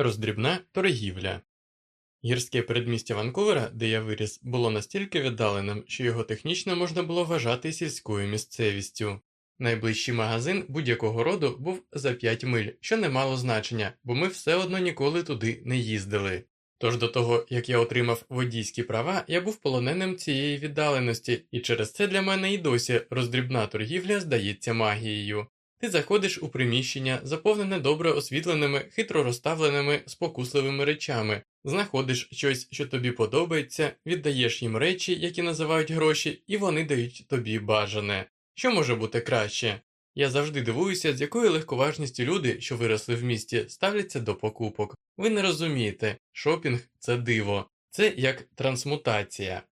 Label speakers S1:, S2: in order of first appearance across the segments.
S1: Роздрібна торгівля. Гірське передмістя Ванкувера, де я виріс, було настільки віддаленим, що його технічно можна було вважати сільською місцевістю. Найближчий магазин будь-якого роду був за 5 миль, що не мало значення, бо ми все одно ніколи туди не їздили. Тож до того, як я отримав водійські права, я був полоненим цієї віддаленості, і через це для мене і досі роздрібна торгівля здається магією. Ти заходиш у приміщення, заповнене добре освітленими, хитро розставленими, спокусливими речами, знаходиш щось, що тобі подобається, віддаєш їм речі, які називають гроші, і вони дають тобі бажане. Що може бути краще? Я завжди дивуюся, з якою легковажністю люди, що виросли в місті, ставляться до покупок. Ви не розумієте, шопінг це диво, це як трансмутація.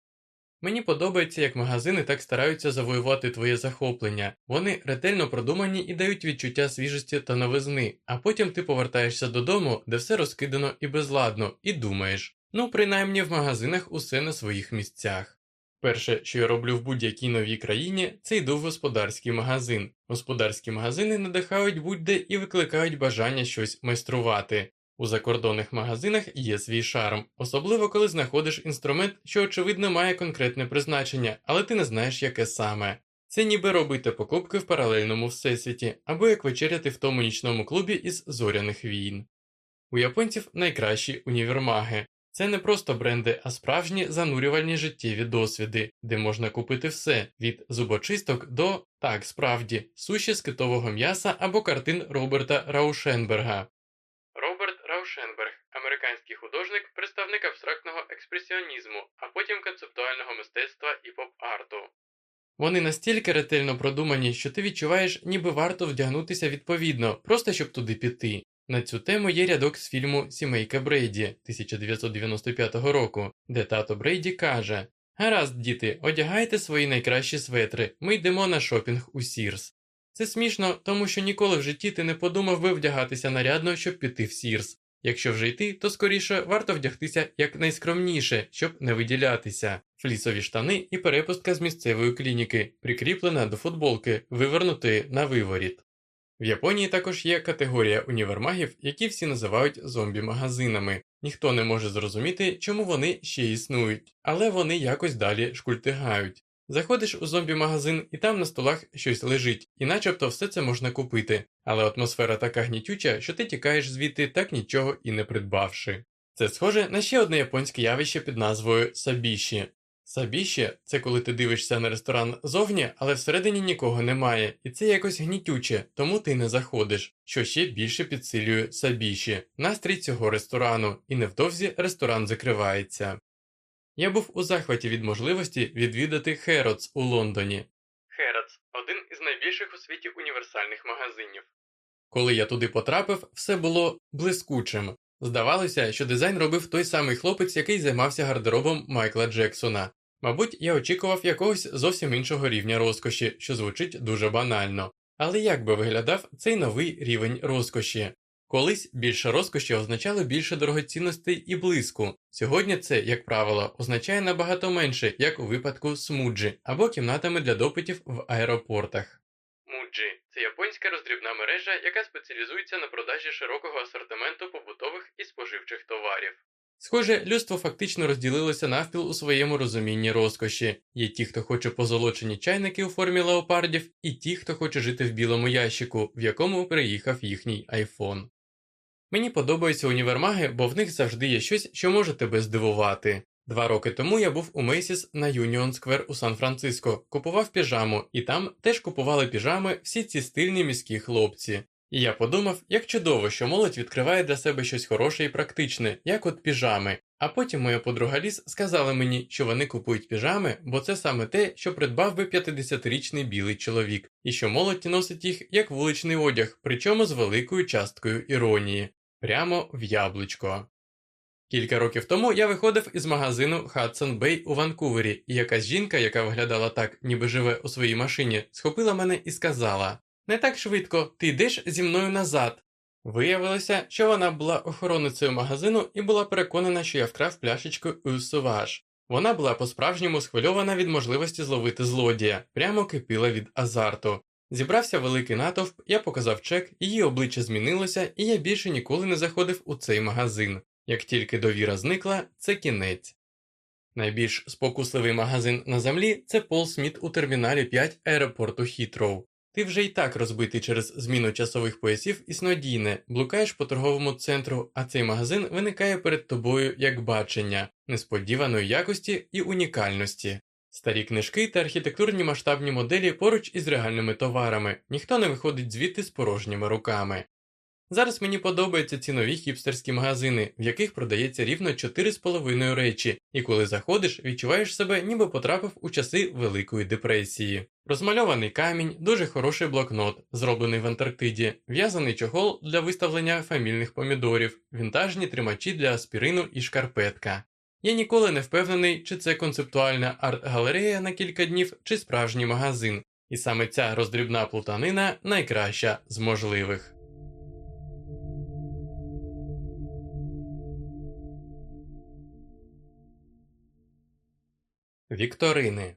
S1: Мені подобається, як магазини так стараються завоювати твоє захоплення. Вони ретельно продумані і дають відчуття свіжості та новизни, а потім ти повертаєшся додому, де все розкидано і безладно, і думаєш ну, принаймні в магазинах усе на своїх місцях. Перше, що я роблю в будь-якій новій країні, це йду в господарський магазин. Господарські магазини надихають будь-де і викликають бажання щось майструвати. У закордонних магазинах є свій шарм, особливо коли знаходиш інструмент, що очевидно має конкретне призначення, але ти не знаєш, яке саме. Це ніби робити покупки в паралельному всесвіті, або як вечеряти в тому нічному клубі із зоряних війн. У японців найкращі універмаги. Це не просто бренди, а справжні занурювальні життєві досвіди, де можна купити все від зубочисток до так справді суші з китового м'яса або картин Роберта Раушенберга. Раушенберг, американський художник, представник абстрактного експресіонізму, а потім концептуального мистецтва і поп-арту. Вони настільки ретельно продумані, що ти відчуваєш, ніби варто вдягнутися відповідно, просто щоб туди піти. На цю тему є рядок з фільму Сімейка Брейді 1995 року, де тато Брейді каже: Гаразд, діти, одягайте свої найкращі светри, ми йдемо на шопінг у Сірс. Це смішно, тому що ніколи в житті ти не подумав би вдягатися нарядно, щоб піти в Сірс. Якщо вже йти, то скоріше варто вдягтися якнайскромніше, щоб не виділятися. Флісові штани і перепустка з місцевої клініки, прикріплена до футболки, вивернутої на виворіт. В Японії також є категорія універмагів, які всі називають зомбі-магазинами. Ніхто не може зрозуміти, чому вони ще існують, але вони якось далі шкультигають. Заходиш у зомбі-магазин, і там на столах щось лежить, і начебто все це можна купити, але атмосфера така гнітюча, що ти тікаєш звідти так нічого і не придбавши. Це схоже на ще одне японське явище під назвою сабіші. Сабіші це коли ти дивишся на ресторан зовні, але всередині нікого немає, і це якось гнітюче, тому ти не заходиш, що ще більше підсилює сабіші, настрій цього ресторану, і невдовзі ресторан закривається. Я був у захваті від можливості відвідати Херотс у Лондоні. Херотс один із найбільших у світі універсальних магазинів. Коли я туди потрапив, все було блискучим. Здавалося, що дизайн робив той самий хлопець, який займався гардеробом Майкла Джексона. Мабуть, я очікував якогось зовсім іншого рівня розкоші, що звучить дуже банально. Але як би виглядав цей новий рівень розкоші? Колись більше розкоші означало більше дорогоцінностей і блиску. Сьогодні це, як правило, означає набагато менше, як у випадку смуджі або кімнатами для допитів в аеропортах. Муджі це японська роздрібна мережа, яка спеціалізується на продажі широкого асортименту побутових і споживчих товарів. Схоже, людство фактично розділилося навпіл у своєму розумінні розкоші. Є ті, хто хоче позолочені чайники у формі леопардів, і ті, хто хоче жити в білому ящику, в якому приїхав їхній айфон. Мені подобаються універмаги, бо в них завжди є щось, що може тебе здивувати. Два роки тому я був у Мейсіс на Юніон Сквер у Сан-Франциско, купував піжаму, і там теж купували піжами всі ці стильні міські хлопці. І я подумав, як чудово, що молодь відкриває для себе щось хороше і практичне, як от піжами. А потім моя подруга Ліс сказала мені, що вони купують піжами, бо це саме те, що придбав би 50-річний білий чоловік, і що молодь носить їх як вуличний одяг, причому з великою часткою іронії, прямо в яблучко. Кілька років тому я виходив із магазину Hudson Bay у Ванкувері, і якась жінка, яка виглядала так, ніби живе у своїй машині, схопила мене і сказала Не так швидко, ти йдеш зі мною назад. Виявилося, що вона була охороницею магазину і була переконана, що я вкрав пляшечку Усуваж. Вона була по-справжньому схвильована від можливості зловити злодія, прямо кипіла від азарту. Зібрався великий натовп, я показав чек, її обличчя змінилося, і я більше ніколи не заходив у цей магазин. Як тільки довіра зникла, це кінець. Найбільш спокусливий магазин на землі це Пол Сміт у терміналі 5 аеропорту Хітроу. Ти вже й так розбитий через зміну часових поясів і снодійне, блукаєш по торговому центру, а цей магазин виникає перед тобою як бачення, несподіваної якості і унікальності. Старі книжки та архітектурні масштабні моделі поруч із реальними товарами, ніхто не виходить звідти з порожніми руками. Зараз мені подобаються ці нові хіпстерські магазини, в яких продається рівно 4,5 речі, і коли заходиш, відчуваєш себе, ніби потрапив у часи Великої депресії. Розмальований камінь, дуже хороший блокнот, зроблений в Антарктиді, в'язаний чохол для виставлення фамільних помідорів, вінтажні тримачі для аспірину і шкарпетка. Я ніколи не впевнений, чи це концептуальна арт-галерея на кілька днів, чи справжній магазин, і саме ця роздрібна плутанина найкраща з можливих. Вікторини.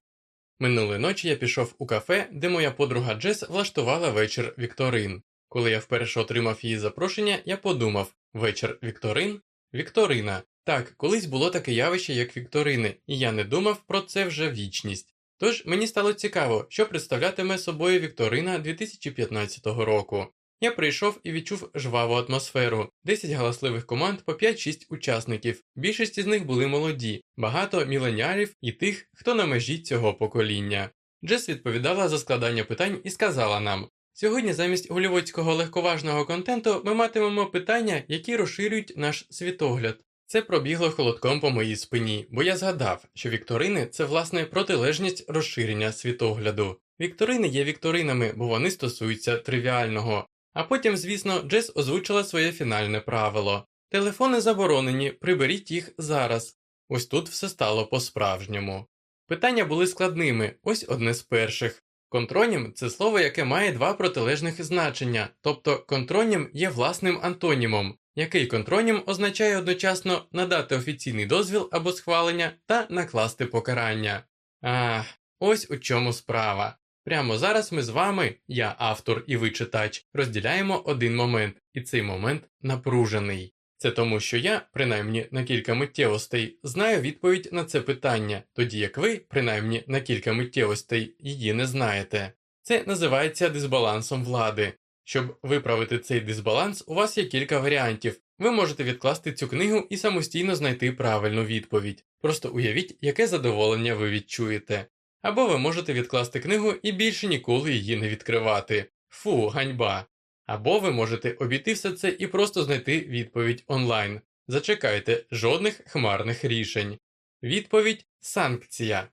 S1: Минулої ночі я пішов у кафе, де моя подруга Джес влаштувала вечір Вікторин. Коли я вперше отримав її запрошення, я подумав вечір Вікторин? Вікторина. Так, колись було таке явище, як Вікторини, і я не думав про це вже вічність. Тож мені стало цікаво, що представлятиме собою Вікторина 2015 року. Я прийшов і відчув жваву атмосферу, 10 галасливих команд по 5-6 учасників. Більшість із них були молоді, багато міленіалів і тих, хто на межі цього покоління. Джес відповідала за складання питань і сказала нам: сьогодні замість голівудського легковажного контенту ми матимемо питання, які розширюють наш світогляд. Це пробігло холодком по моїй спині, бо я згадав, що вікторини це власне протилежність розширення світогляду. Вікторини є вікторинами, бо вони стосуються тривіального. А потім, звісно, Джес озвучила своє фінальне правило телефони заборонені, приберіть їх зараз. Ось тут все стало по-справжньому. Питання були складними, ось одне з перших. Контронім це слово, яке має два протилежних значення, тобто контронім є власним антонімом, який контронім означає одночасно надати офіційний дозвіл або схвалення та накласти покарання. Ах, ось у чому справа. Прямо зараз ми з вами, я автор і ви читач, розділяємо один момент, і цей момент напружений. Це тому, що я, принаймні на кілька миттєвостей, знаю відповідь на це питання, тоді як ви, принаймні на кілька миттєвостей, її не знаєте. Це називається дисбалансом влади. Щоб виправити цей дисбаланс, у вас є кілька варіантів. Ви можете відкласти цю книгу і самостійно знайти правильну відповідь. Просто уявіть, яке задоволення ви відчуєте. Або ви можете відкласти книгу і більше ніколи її не відкривати. Фу, ганьба. Або ви можете обійти все це і просто знайти відповідь онлайн. Зачекайте жодних хмарних рішень. Відповідь санкція.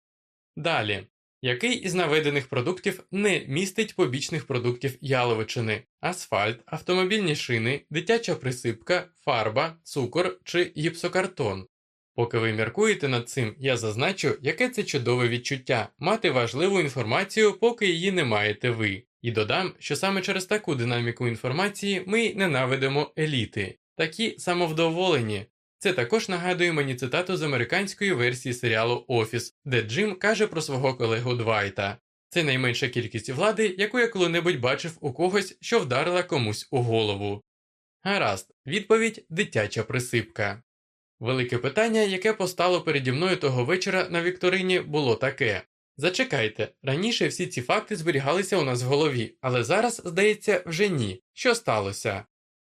S1: Далі. Який із наведених продуктів не містить побічних продуктів яловичини, асфальт, автомобільні шини, дитяча присипка, фарба, цукор чи гіпсокартон? Поки ви міркуєте над цим, я зазначу, яке це чудове відчуття мати важливу інформацію, поки її не маєте ви. І додам, що саме через таку динаміку інформації ми ненавидимо еліти, такі самовдоволені. Це також нагадує мені цитату з американської версії серіалу Офіс, де Джим каже про свого колегу Двайта. Це найменша кількість влади, яку я коли-небудь бачив у когось, що вдарила комусь у голову. Гаразд, відповідь дитяча присипка. Велике питання, яке постало переді мною того вечора на Вікторині, було таке Зачекайте, раніше всі ці факти зберігалися у нас в голові, але зараз, здається, вже ні. Що сталося?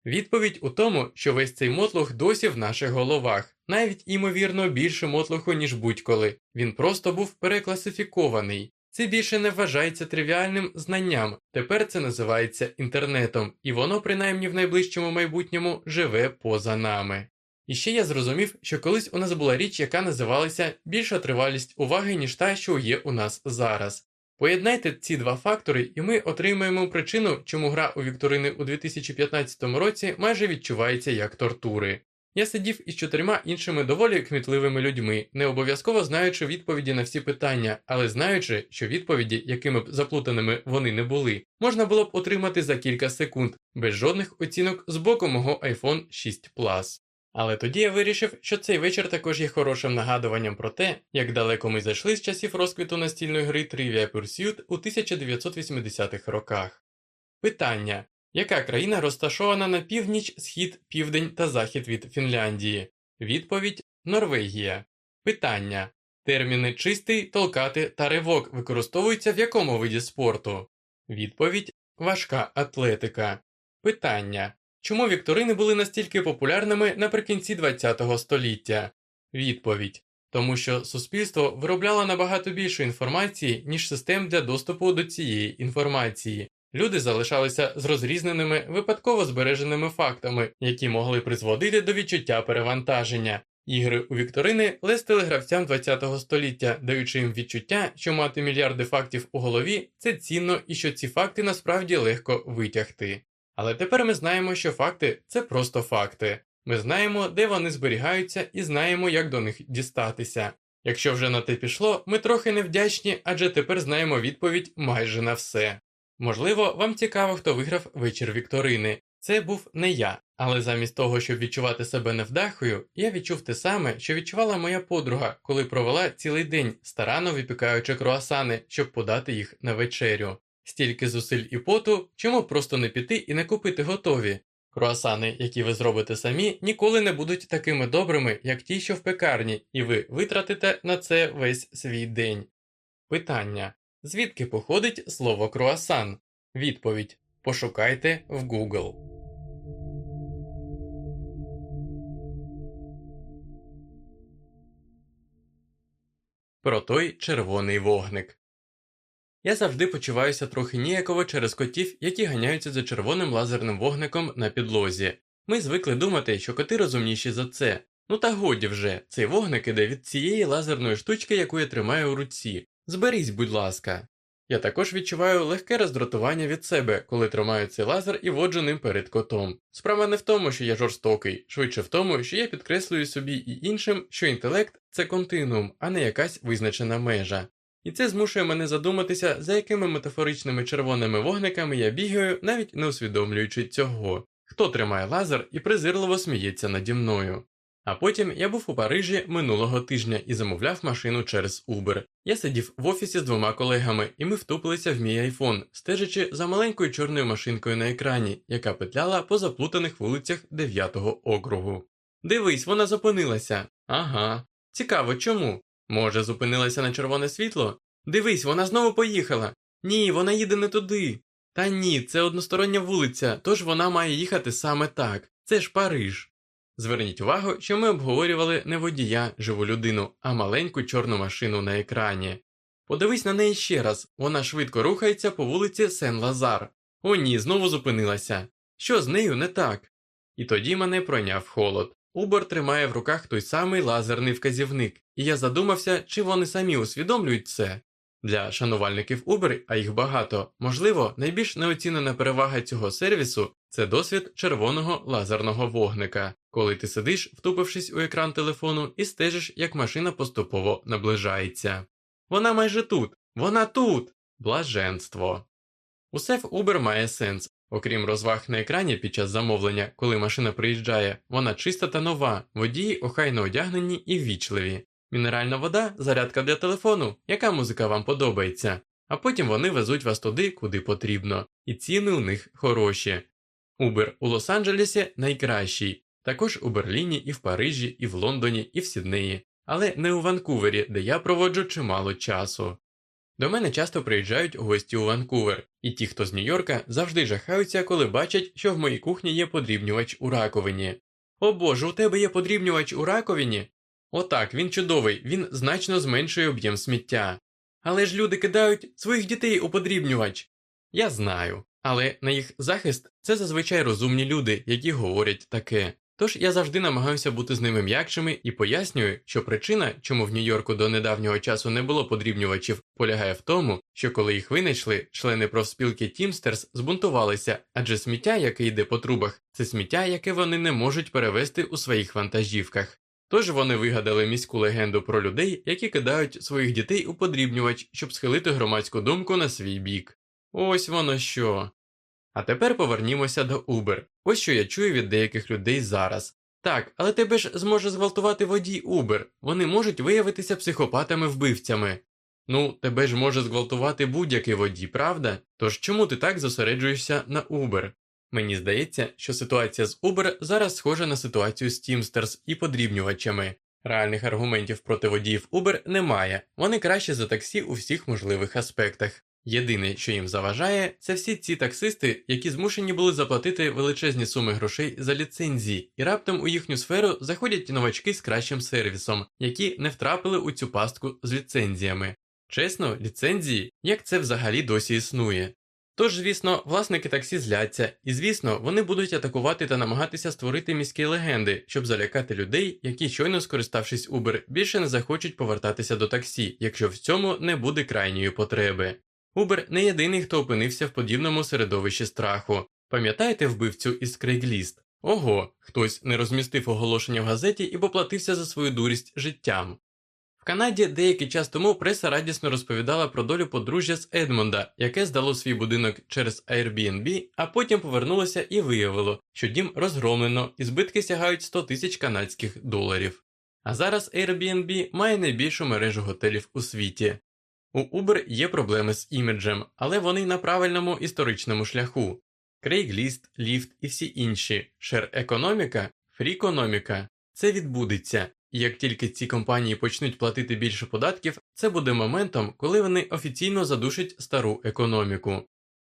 S1: Відповідь у тому, що весь цей мотлух досі в наших головах, навіть імовірно більше мотлуху, ніж будь-коли. Він просто був перекласифікований. Це більше не вважається тривіальним знанням, тепер це називається інтернетом, і воно, принаймні в найближчому майбутньому, живе поза нами. І ще я зрозумів, що колись у нас була річ, яка називалася більша тривалість уваги, ніж та, що є у нас зараз. Поєднайте ці два фактори, і ми отримаємо причину, чому гра у Вікторини у 2015 році майже відчувається як тортури. Я сидів із чотирма іншими доволі кмітливими людьми, не обов'язково знаючи відповіді на всі питання, але знаючи, що відповіді, якими б заплутаними вони не були, можна було б отримати за кілька секунд, без жодних оцінок з боку мого iPhone 6 Plus. Але тоді я вирішив, що цей вечір також є хорошим нагадуванням про те, як далеко ми зайшли з часів розквіту настільної гри Trivia Pursuit у 1980-х роках. Питання яка країна розташована на північ, схід, південь та захід від Фінляндії? Відповідь Норвегія. Питання терміни чистий, толкати та ривок використовуються в якому виді спорту? Відповідь важка атлетика. Питання Чому вікторини були настільки популярними наприкінці ХХ століття? Відповідь тому що суспільство виробляло набагато більше інформації, ніж систем для доступу до цієї інформації. Люди залишалися з розрізненими випадково збереженими фактами, які могли призводити до відчуття перевантаження. Ігри у вікторини лестили гравцям ХХ століття, даючи їм відчуття, що мати мільярди фактів у голові це цінно і що ці факти насправді легко витягти. Але тепер ми знаємо, що факти це просто факти. Ми знаємо, де вони зберігаються, і знаємо, як до них дістатися. Якщо вже на те пішло, ми трохи невдячні, адже тепер знаємо відповідь майже на все. Можливо, вам цікаво, хто виграв вечір Вікторини. Це був не я, але замість того, щоб відчувати себе невдахою, я відчув те саме, що відчувала моя подруга, коли провела цілий день, старанно випікаючи круасани, щоб подати їх на вечерю. Стільки зусиль і поту, чому просто не піти і не купити готові. Круасани, які ви зробите самі, ніколи не будуть такими добрими, як ті, що в пекарні, і ви витратите на це весь свій день. Питання Звідки походить слово круасан? Відповідь Пошукайте в Google. Про той червоний вогник. Я завжди почуваюся трохи ніяково через котів, які ганяються за червоним лазерним вогником на підлозі. Ми звикли думати, що коти розумніші за це. Ну та годі вже, цей вогник іде від цієї лазерної штучки, яку я тримаю у руці. Зберись, будь ласка. Я також відчуваю легке роздратування від себе, коли тримаю цей лазер і воджу ним перед котом. Справа не в тому, що я жорстокий, швидше в тому, що я підкреслюю собі і іншим, що інтелект це континуум, а не якась визначена межа. І це змушує мене задуматися, за якими метафоричними червоними вогниками я бігаю, навіть не усвідомлюючи цього, хто тримає лазер і презирливо сміється наді мною. А потім я був у Парижі минулого тижня і замовляв машину через Uber. Я сидів в офісі з двома колегами, і ми втупилися в мій айфон, стежачи за маленькою чорною машинкою на екрані, яка петляла по заплутаних вулицях 9-го округу. Дивись, вона зупинилася. Ага. Цікаво, чому? Може, зупинилася на червоне світло? Дивись, вона знову поїхала. Ні, вона їде не туди. Та ні, це одностороння вулиця, тож вона має їхати саме так. Це ж Париж. Зверніть увагу, що ми обговорювали не водія, живу людину, а маленьку чорну машину на екрані. Подивись на неї ще раз, вона швидко рухається по вулиці Сен-Лазар. О, ні, знову зупинилася. Що з нею не так? І тоді мене пройняв холод. Убер тримає в руках той самий лазерний вказівник, і я задумався, чи вони самі усвідомлюють це. Для шанувальників Uber, а їх багато, можливо, найбільш неоцінена перевага цього сервісу це досвід червоного лазерного вогника, коли ти сидиш, втупившись у екран телефону, і стежиш, як машина поступово наближається. Вона майже тут, вона тут! Блаженство. Усе в Uber має сенс, окрім розваг на екрані під час замовлення, коли машина приїжджає, вона чиста та нова, водії охайно одягнені і ввічливі. Мінеральна вода зарядка для телефону, яка музика вам подобається, а потім вони везуть вас туди, куди потрібно, і ціни у них хороші. Убер у Лос-Анджелесі найкращий, також у Берліні, і в Парижі, і в Лондоні, і в Сіднеї, але не у Ванкувері, де я проводжу чимало часу. До мене часто приїжджають гості у Ванкувер, і ті, хто з Нью-Йорка, завжди жахаються, коли бачать, що в моїй кухні є подрібнювач у раковині. О боже, у тебе є подрібнювач у раковині? О так, він чудовий, він значно зменшує об'єм сміття. Але ж люди кидають своїх дітей у подрібнювач. Я знаю, але на їх захист це зазвичай розумні люди, які говорять таке. Тож я завжди намагаюся бути з ними м'якшими і пояснюю, що причина, чому в Нью-Йорку до недавнього часу не було подрібнювачів, полягає в тому, що коли їх винайшли, члени профспілки Тімстерс збунтувалися, адже сміття, яке йде по трубах, це сміття, яке вони не можуть перевезти у своїх вантажівках. Тож вони вигадали міську легенду про людей, які кидають своїх дітей у подрібнювач, щоб схилити громадську думку на свій бік. Ось воно що. А тепер повернімося до Uber. Ось що я чую від деяких людей зараз. Так, але тебе ж зможе зґвалтувати водій Uber. Вони можуть виявитися психопатами-вбивцями. Ну, тебе ж може зґвалтувати будь-який водій, правда? Тож чому ти так зосереджуєшся на Uber? Мені здається, що ситуація з Uber зараз схожа на ситуацію з Teamsters і подрібнювачами. Реальних аргументів проти водіїв Uber немає, вони краще за таксі у всіх можливих аспектах. Єдине, що їм заважає, це всі ці таксисти, які змушені були заплатити величезні суми грошей за ліцензії, і раптом у їхню сферу заходять новачки з кращим сервісом, які не втрапили у цю пастку з ліцензіями. Чесно, ліцензії, як це взагалі досі існує. Тож, звісно, власники таксі зляться, і звісно, вони будуть атакувати та намагатися створити міські легенди, щоб залякати людей, які, щойно скориставшись Uber, більше не захочуть повертатися до таксі, якщо в цьому не буде крайньої потреби. Uber не єдиний, хто опинився в подібному середовищі страху. Пам'ятаєте вбивцю із Craigslist? Ого, хтось не розмістив оголошення в газеті і поплатився за свою дурість життям. В Канаді деякий час тому преса радісно розповідала про долю подружжя з Едмонда, яке здало свій будинок через Airbnb, а потім повернулося і виявило, що дім розгромлено і збитки сягають 100 тисяч канадських доларів. А зараз Airbnb має найбільшу мережу готелів у світі. У Uber є проблеми з іміджем, але вони на правильному історичному шляху. Craigslist, Lyft і всі інші, шер-економіка, фрікономіка – це відбудеться, і як тільки ці компанії почнуть платити більше податків, це буде моментом, коли вони офіційно задушать стару економіку.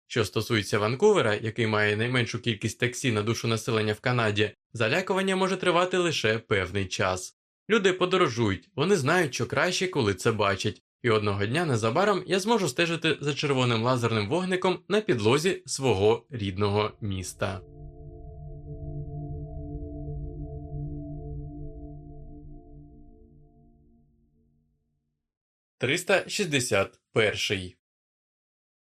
S1: Що стосується Ванкувера, який має найменшу кількість таксі на душу населення в Канаді, залякування може тривати лише певний час. Люди подорожують, вони знають, що краще, коли це бачать, і одного дня незабаром я зможу стежити за червоним лазерним вогником на підлозі свого рідного міста. Триста шістдесят перший.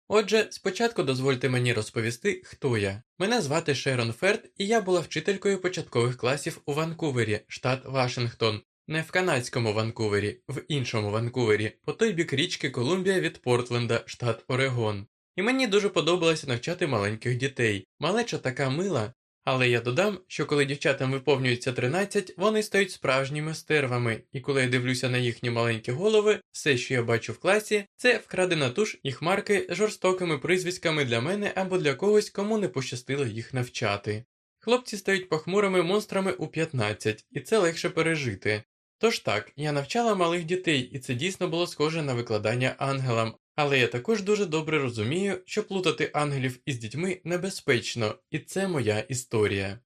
S1: Отже, спочатку дозвольте мені розповісти, хто я. Мене звати Шерон Ферд, і я була вчителькою початкових класів у Ванкувері, штат Вашингтон, не в канадському Ванкувері, в іншому Ванкувері, по той бік річки Колумбія від Портленда, штат Орегон. І мені дуже подобалося навчати маленьких дітей. Малеча така мила. Але я додам, що коли дівчатам виповнюється 13, вони стають справжніми стервами, і коли я дивлюся на їхні маленькі голови, все, що я бачу в класі, це вкрадена туш і хмарки з жорстокими призвиськами для мене або для когось, кому не пощастило їх навчати. Хлопці стають похмурими монстрами у 15, і це легше пережити. Тож так, я навчала малих дітей, і це дійсно було схоже на викладання ангелам, але я також дуже добре розумію, що плутати ангелів із дітьми небезпечно, і це моя історія.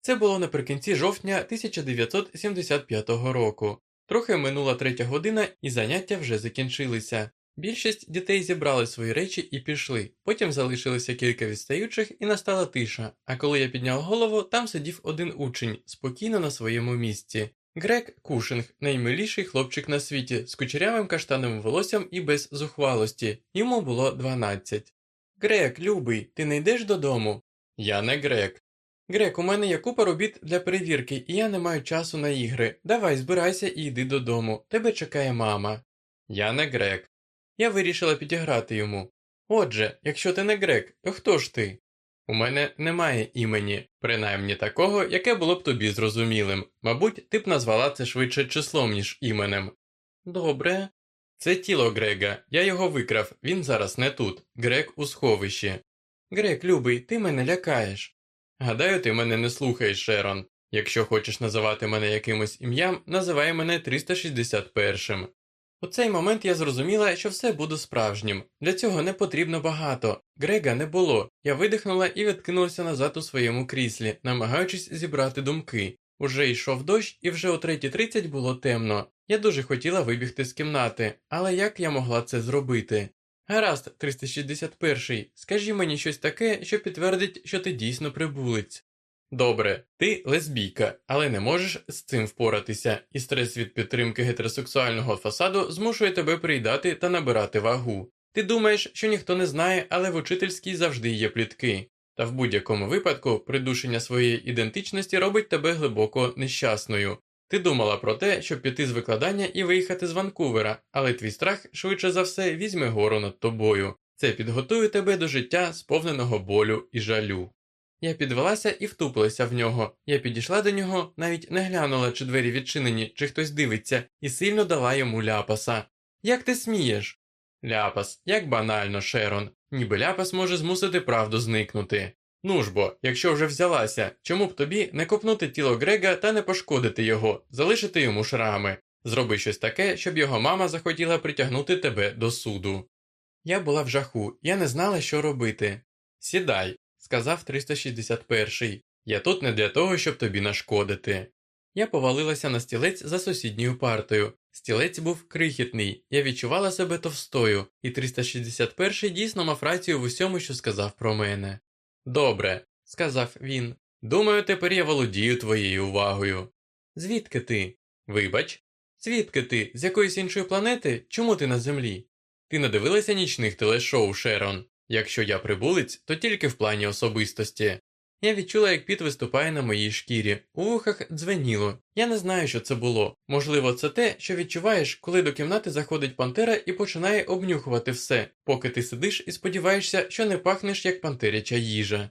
S1: Це було наприкінці жовтня 1975 року. Трохи минула третя година, і заняття вже закінчилися. Більшість дітей зібрали свої речі і пішли, потім залишилося кілька відстаючих і настала тиша, а коли я підняв голову, там сидів один учень, спокійно на своєму місці. Грек Кушинг, наймиліший хлопчик на світі, з кучерявим каштановим волоссям і без зухвалості. Йому було 12. Грек, любий, ти не йдеш додому? Я не грек. Грек, у мене є купа робіт для перевірки, і я не маю часу на ігри. Давай, збирайся і йди додому. Тебе чекає мама. Я не грек. Я вирішила підіграти йому. Отже, якщо ти не грек, то хто ж ти? У мене немає імені, принаймні такого, яке було б тобі зрозумілим. Мабуть, ти б назвала це швидше числом, ніж іменем. Добре. Це тіло Грега, я його викрав, він зараз не тут. Грег у сховищі. Грег, любий, ти мене лякаєш. Гадаю, ти мене не слухаєш, Шерон. Якщо хочеш називати мене якимось ім'ям, називай мене 361-м. У цей момент я зрозуміла, що все буде справжнім. Для цього не потрібно багато. Грега не було. Я видихнула і відкинулася назад у своєму кріслі, намагаючись зібрати думки. Уже йшов дощ, і вже о 3.30 було темно. Я дуже хотіла вибігти з кімнати, але як я могла це зробити? Гаразд, 361, скажи мені щось таке, що підтвердить, що ти дійсно прибулець. Добре, ти лесбійка, але не можеш з цим впоратися, і стрес від підтримки гетеросексуального фасаду змушує тебе приїдати та набирати вагу. Ти думаєш, що ніхто не знає, але в учительській завжди є плітки. Та в будь-якому випадку придушення своєї ідентичності робить тебе глибоко нещасною. Ти думала про те, щоб піти з викладання і виїхати з Ванкувера, але твій страх швидше за все візьме гору над тобою. Це підготує тебе до життя, сповненого болю і жалю. Я підвелася і втупилася в нього. Я підійшла до нього, навіть не глянула, чи двері відчинені, чи хтось дивиться, і сильно дала йому ляпаса. Як ти смієш? Ляпас, як банально, Шерон, ніби ляпас може змусити правду зникнути. Ну ж бо, якщо вже взялася, чому б тобі не копнути тіло Грега та не пошкодити його, залишити йому шрами, зроби щось таке, щоб його мама захотіла притягнути тебе до суду. Я була в жаху, я не знала, що робити. Сідай, сказав 361-й. Я тут не для того, щоб тобі нашкодити. Я повалилася на стілець за сусідньою партою. Стілець був крихітний, я відчувала себе товстою, і 361-й дійсно мав рацію в усьому, що сказав про мене. Добре, сказав він. Думаю, тепер я володію твоєю увагою. Звідки ти? Вибач, звідки ти? З якоїсь іншої планети? Чому ти на землі? Ти не дивилася нічних телешоу, Шерон? Якщо я прибулець, то тільки в плані особистості. Я відчула, як піт виступає на моїй шкірі, у вухах дзвеніло. Я не знаю, що це було. Можливо, це те, що відчуваєш, коли до кімнати заходить пантера і починає обнюхувати все, поки ти сидиш і сподіваєшся, що не пахнеш як пантеряча їжа.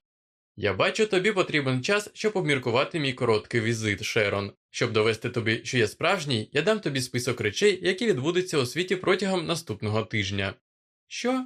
S1: Я бачу, тобі потрібен час, щоб обміркувати мій короткий візит, Шерон. Щоб довести тобі, що я справжній, я дам тобі список речей, які відбудуться у світі протягом наступного тижня. Що?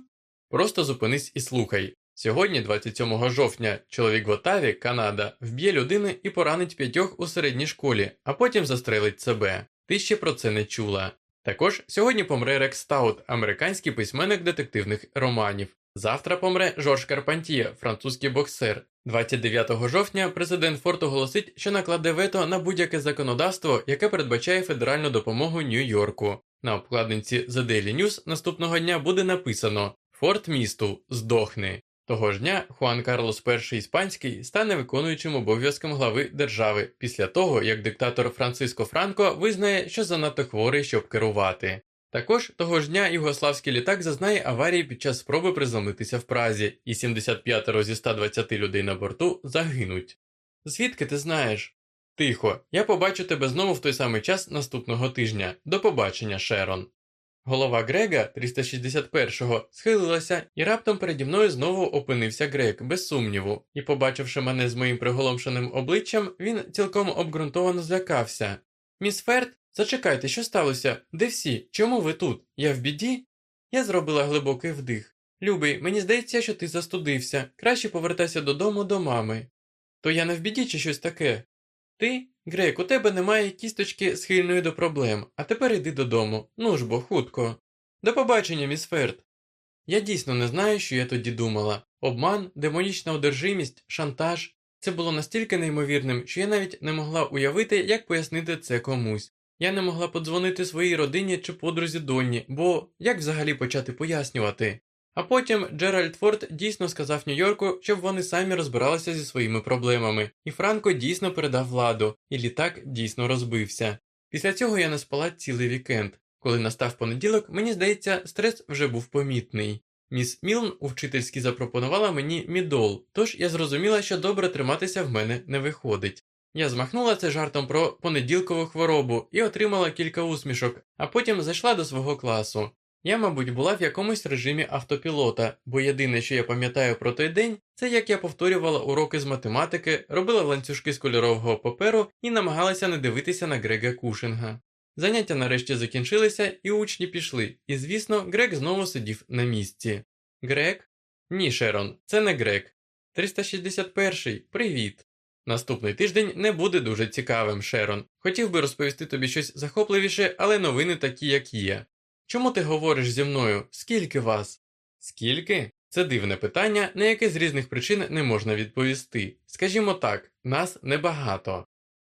S1: Просто зупинись і слухай. Сьогодні, 27 жовтня, чоловік в Отаві, Канада, вб'є людини і поранить п'ятьох у середній школі, а потім застрелить себе. Ти ще про це не чула. Також сьогодні помре Рекс Стаут, американський письменник детективних романів. Завтра помре Жорж Карпантіє, французький боксер. 29 жовтня президент Форд оголосить, що накладе вето на будь-яке законодавство, яке передбачає федеральну допомогу Нью-Йорку. На обкладинці The Daily News наступного дня буде написано Форт місту здохни. Того ж дня Хуан Карлос І Іспанський стане виконуючим обов'язком глави держави після того, як диктатор Франциско Франко визнає, що занадто хворий, щоб керувати. Також того ж дня югославський літак зазнає аварії під час спроби приземлитися в Празі, і 75 зі 120 людей на борту загинуть. Звідки ти знаєш? Тихо, я побачу тебе знову в той самий час наступного тижня. До побачення, Шерон. Голова Грега 361-го схилилася, і раптом переді мною знову опинився Грег, без сумніву, і, побачивши мене з моїм приголомшеним обличчям, він цілком обґрунтовано злякався. Міс Ферд, зачекайте, що сталося? Де всі? Чому ви тут? Я в біді? Я зробила глибокий вдих. Любий, мені здається, що ти застудився. Краще повертайся додому до мами. То я не в біді чи щось таке? Ти, Грек, у тебе немає кісточки схильної до проблем, а тепер іди додому. Ну ж бо, хутко. До побачення, міс Ферд. Я дійсно не знаю, що я тоді думала. Обман, демонічна одержимість, шантаж. Це було настільки неймовірним, що я навіть не могла уявити, як пояснити це комусь. Я не могла подзвонити своїй родині чи подрузі Донні, бо як взагалі почати пояснювати? А потім Джеральд Форд дійсно сказав Нью-Йорку, щоб вони самі розбиралися зі своїми проблемами, і Франко дійсно передав владу, і літак дійсно розбився. Після цього я не спала цілий вікенд. Коли настав понеділок, мені здається, стрес вже був помітний. Міс Мілн у вчительській запропонувала мені мідол, тож я зрозуміла, що добре триматися в мене не виходить. Я змахнула це жартом про понеділкову хворобу і отримала кілька усмішок, а потім зайшла до свого класу. Я, мабуть, була в якомусь режимі автопілота, бо єдине, що я пам'ятаю про той день, це як я повторювала уроки з математики, робила ланцюжки з кольорового паперу і намагалася не дивитися на Грега Кушинга. Заняття нарешті закінчилися, і учні пішли, і, звісно, Грег знову сидів на місці. Грег? Ні, Шерон, це не Грег. 361-й, привіт. Наступний тиждень не буде дуже цікавим, Шерон. Хотів би розповісти тобі щось захопливіше, але новини такі, як є. Чому ти говориш зі мною? Скільки вас? Скільки? Це дивне питання, на яке з різних причин не можна відповісти. Скажімо так, нас небагато.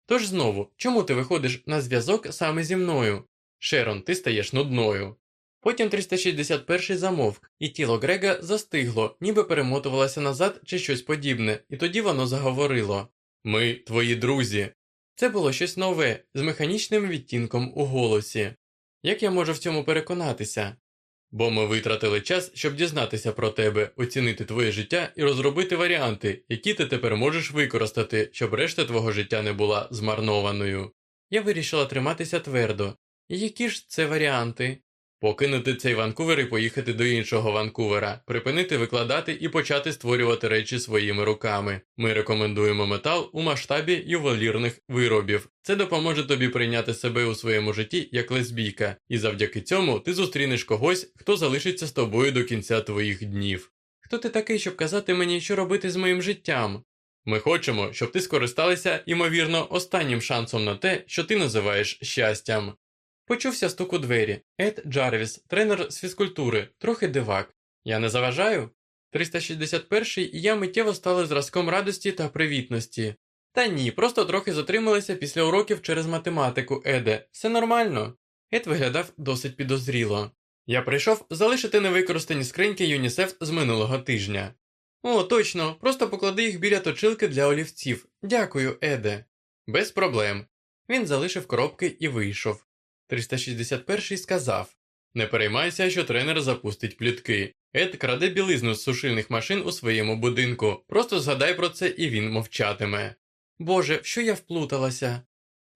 S1: Тож знову, чому ти виходиш на зв'язок саме зі мною? Шерон, ти стаєш нудною. Потім 361 замовк, і тіло Грега застигло, ніби перемотувалося назад чи щось подібне, і тоді воно заговорило Ми твої друзі. Це було щось нове, з механічним відтінком у голосі. Як я можу в цьому переконатися? Бо ми витратили час, щоб дізнатися про тебе, оцінити твоє життя і розробити варіанти, які ти тепер можеш використати, щоб решта твого життя не була змарнованою. Я вирішила триматися твердо. Які ж це варіанти? Покинути цей Ванкувер і поїхати до іншого Ванкувера, припинити викладати і почати створювати речі своїми руками. Ми рекомендуємо метал у масштабі ювелірних виробів. Це допоможе тобі прийняти себе у своєму житті як лесбійка, і завдяки цьому ти зустрінеш когось, хто залишиться з тобою до кінця твоїх днів. Хто ти такий, щоб казати мені, що робити з моїм життям? Ми хочемо, щоб ти скористалася, ймовірно, останнім шансом на те, що ти називаєш щастям. Почувся стук у двері. Ед Джарвіс, тренер з фізкультури, трохи дивак. Я не заважаю? 361-й і я миттєво стали зразком радості та привітності. Та ні, просто трохи затрималися після уроків через математику, Еде. Все нормально. Ед виглядав досить підозріло. Я прийшов залишити невикористані скриньки ЮНІСЕФ з минулого тижня. О, точно, просто поклади їх біля точилки для олівців. Дякую, Еде. Без проблем. Він залишив коробки і вийшов. 361 сказав Не переймайся, що тренер запустить плітки. Ед краде білизну з сушильних машин у своєму будинку. Просто згадай про це і він мовчатиме. Боже, що я вплуталася?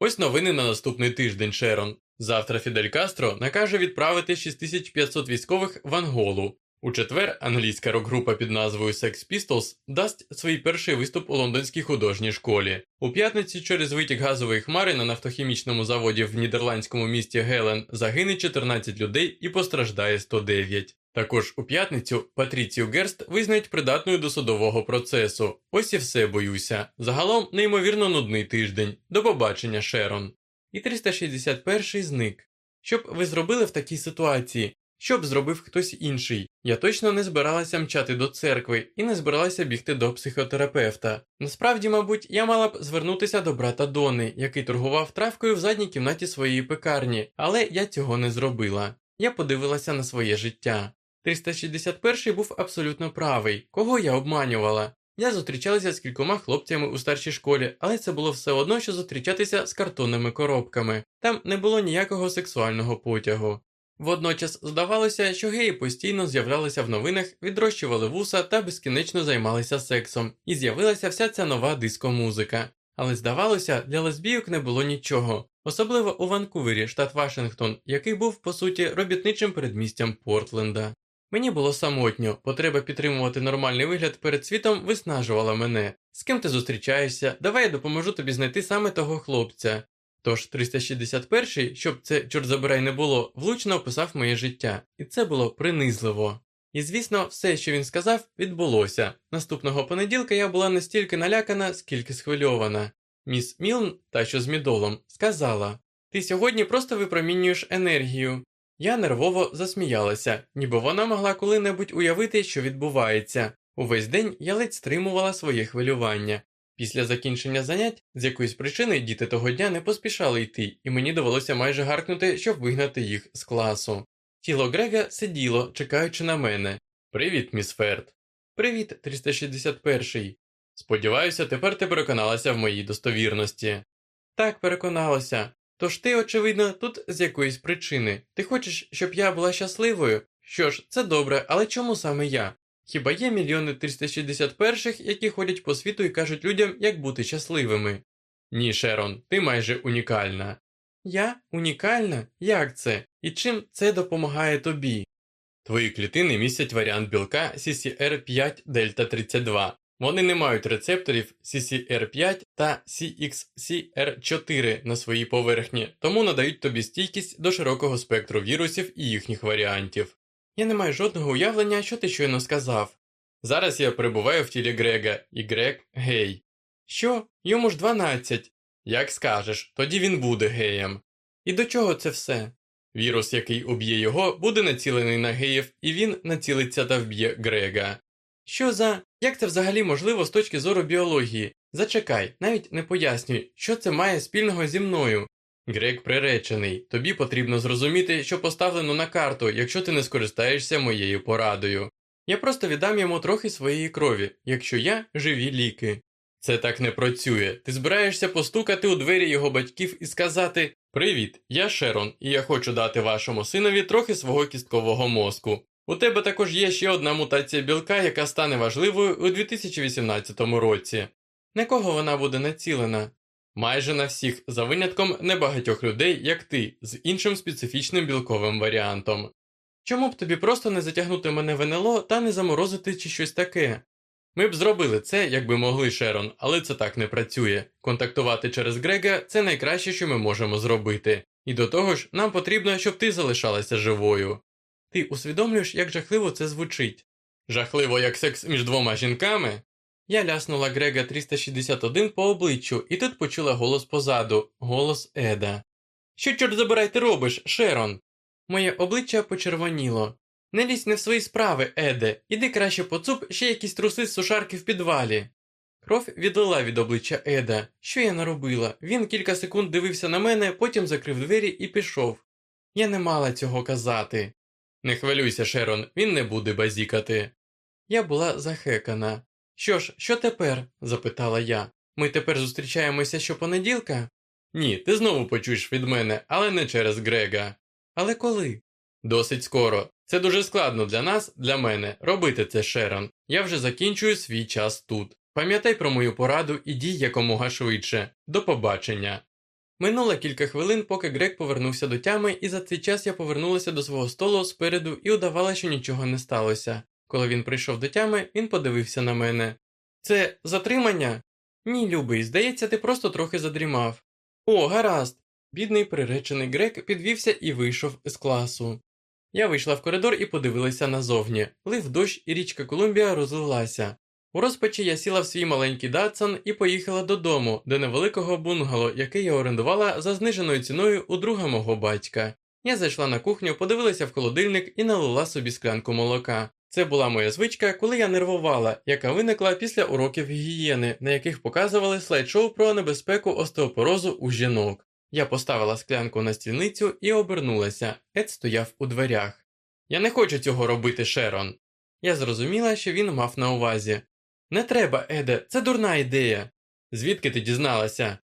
S1: Ось новини на наступний тиждень, Шерон. Завтра Фідель Кастро накаже відправити 6500 військових в Анголу. У четвер англійська рок-група під назвою Sex Pistols дасть свій перший виступ у лондонській художній школі. У п'ятниці через витік газової хмари на нафтохімічному заводі в нідерландському місті Гелен загине 14 людей і постраждає 109. Також у п'ятницю Патріцію Герст визнають придатною до судового процесу. Ось і все боюся. Загалом неймовірно нудний тиждень. До побачення, Шерон. І 361 зник. Що б ви зробили в такій ситуації? Що б зробив хтось інший? Я точно не збиралася мчати до церкви і не збиралася бігти до психотерапевта. Насправді, мабуть, я мала б звернутися до брата Дони, який торгував травкою в задній кімнаті своєї пекарні, але я цього не зробила. Я подивилася на своє життя. 361 був абсолютно правий. Кого я обманювала? Я зустрічалася з кількома хлопцями у старшій школі, але це було все одно, що зустрічатися з картонними коробками. Там не було ніякого сексуального потягу. Водночас здавалося, що геї постійно з'являлися в новинах, відрощували вуса та безкінечно займалися сексом, і з'явилася вся ця нова диско-музика. Але здавалося, для лесбійок не було нічого, особливо у Ванкувері, штат Вашингтон, який був по суті робітничим передмістям Портленда. Мені було самотньо, потреба підтримувати нормальний вигляд перед світом виснажувала мене. З ким ти зустрічаєшся? Давай я допоможу тобі знайти саме того хлопця. Тож 361-й, щоб це чорт забирай не було, влучно описав моє життя, і це було принизливо. І звісно, все, що він сказав, відбулося. Наступного понеділка я була настільки налякана, скільки схвильована. Міс Мілн, та що з мідолом, сказала: Ти сьогодні просто випромінюєш енергію. Я нервово засміялася, ніби вона могла коли-небудь уявити, що відбувається. Увесь день я ледь стримувала своє хвилювання. Після закінчення занять з якоїсь причини діти того дня не поспішали йти, і мені довелося майже гаркнути, щоб вигнати їх з класу. Тіло Грега сиділо, чекаючи на мене. Привіт, міс Ферд. Привіт, 361. Сподіваюся, тепер ти переконалася в моїй достовірності. Так, переконалася. Тож ти, очевидно, тут з якоїсь причини. Ти хочеш, щоб я була щасливою? Що ж, це добре, але чому саме я? Хіба є мільйони 361-х, які ходять по світу і кажуть людям, як бути щасливими? Ні, Шерон, ти майже унікальна. Я унікальна? Як це? І чим це допомагає тобі? Твої клітини містять варіант білка CCR5 Дельта 32. Вони не мають рецепторів CCR5 та CXCR4 на своїй поверхні, тому надають тобі стійкість до широкого спектру вірусів і їхніх варіантів. Я не маю жодного уявлення, що ти щойно сказав. Зараз я перебуваю в тілі Грега, і Грег гей. Що? Йому ж 12. Як скажеш, тоді він буде геєм. І до чого це все? Вірус, який уб'є його, буде націлений на геїв, і він націлиться та вб'є Грега. Що за. Як це взагалі можливо з точки зору біології? Зачекай, навіть не пояснюй, що це має спільного зі мною. Грек приречений, тобі потрібно зрозуміти, що поставлено на карту, якщо ти не скористаєшся моєю порадою. Я просто віддам йому трохи своєї крові, якщо я живі ліки. Це так не працює. Ти збираєшся постукати у двері його батьків і сказати Привіт, я Шерон, і я хочу дати вашому синові трохи свого кісткового мозку. У тебе також є ще одна мутація білка, яка стане важливою у 2018 році. На кого вона буде націлена? Майже на всіх, за винятком небагатьох людей, як ти, з іншим специфічним білковим варіантом. Чому б тобі просто не затягнути мене в НЛО та не заморозити чи щось таке? Ми б зробили це, якби могли, Шерон, але це так не працює. Контактувати через Грега це найкраще, що ми можемо зробити. І до того ж, нам потрібно, щоб ти залишалася живою. Ти усвідомлюєш, як жахливо це звучить. Жахливо, як секс між двома жінками? Я ляснула Грега 361 по обличчю і тут почула голос позаду, голос Еда. Що чорт забирай ти робиш, Шерон? Моє обличчя почервоніло. Не лізь не в свої справи, Еде, іди краще поцуп ще якісь труси з сушарки в підвалі. Кров відлила від обличчя Еда. Що я наробила? Він кілька секунд дивився на мене, потім закрив двері і пішов. Я не мала цього казати. Не хвилюйся, Шерон, він не буде базікати. Я була захекана. Що ж, що тепер? запитала я. Ми тепер зустрічаємося щопонеділка? Ні, ти знову почуєш від мене, але не через Грега. Але коли? Досить скоро. Це дуже складно для нас, для мене, робити це, Шерон. Я вже закінчую свій час тут. Пам'ятай про мою пораду і дій якомога швидше. До побачення. Минуло кілька хвилин, поки Грег повернувся до тями, і за цей час я повернулася до свого столу спереду і удавала, що нічого не сталося. Коли він прийшов до тями, він подивився на мене. Це затримання? Ні, любий, здається, ти просто трохи задрімав. О, гаразд. Бідний приречений Грег підвівся і вийшов з класу. Я вийшла в коридор і подивилася назовні. Лив дощ і річка Колумбія розлилася. У розпачі я сіла в свій маленький датсан і поїхала додому, до невеликого бунгало, яке я орендувала за зниженою ціною у друга мого батька. Я зайшла на кухню, подивилася в холодильник і налила собі склянку молока. Це була моя звичка, коли я нервувала, яка виникла після уроків гігієни, на яких показували слайд-шоу про небезпеку остеопорозу у жінок. Я поставила склянку на стільницю і обернулася. Ед стояв у дверях. Я не хочу цього робити, Шерон. Я зрозуміла, що він мав на увазі. Не треба, Еде, це дурна ідея. Звідки ти дізналася?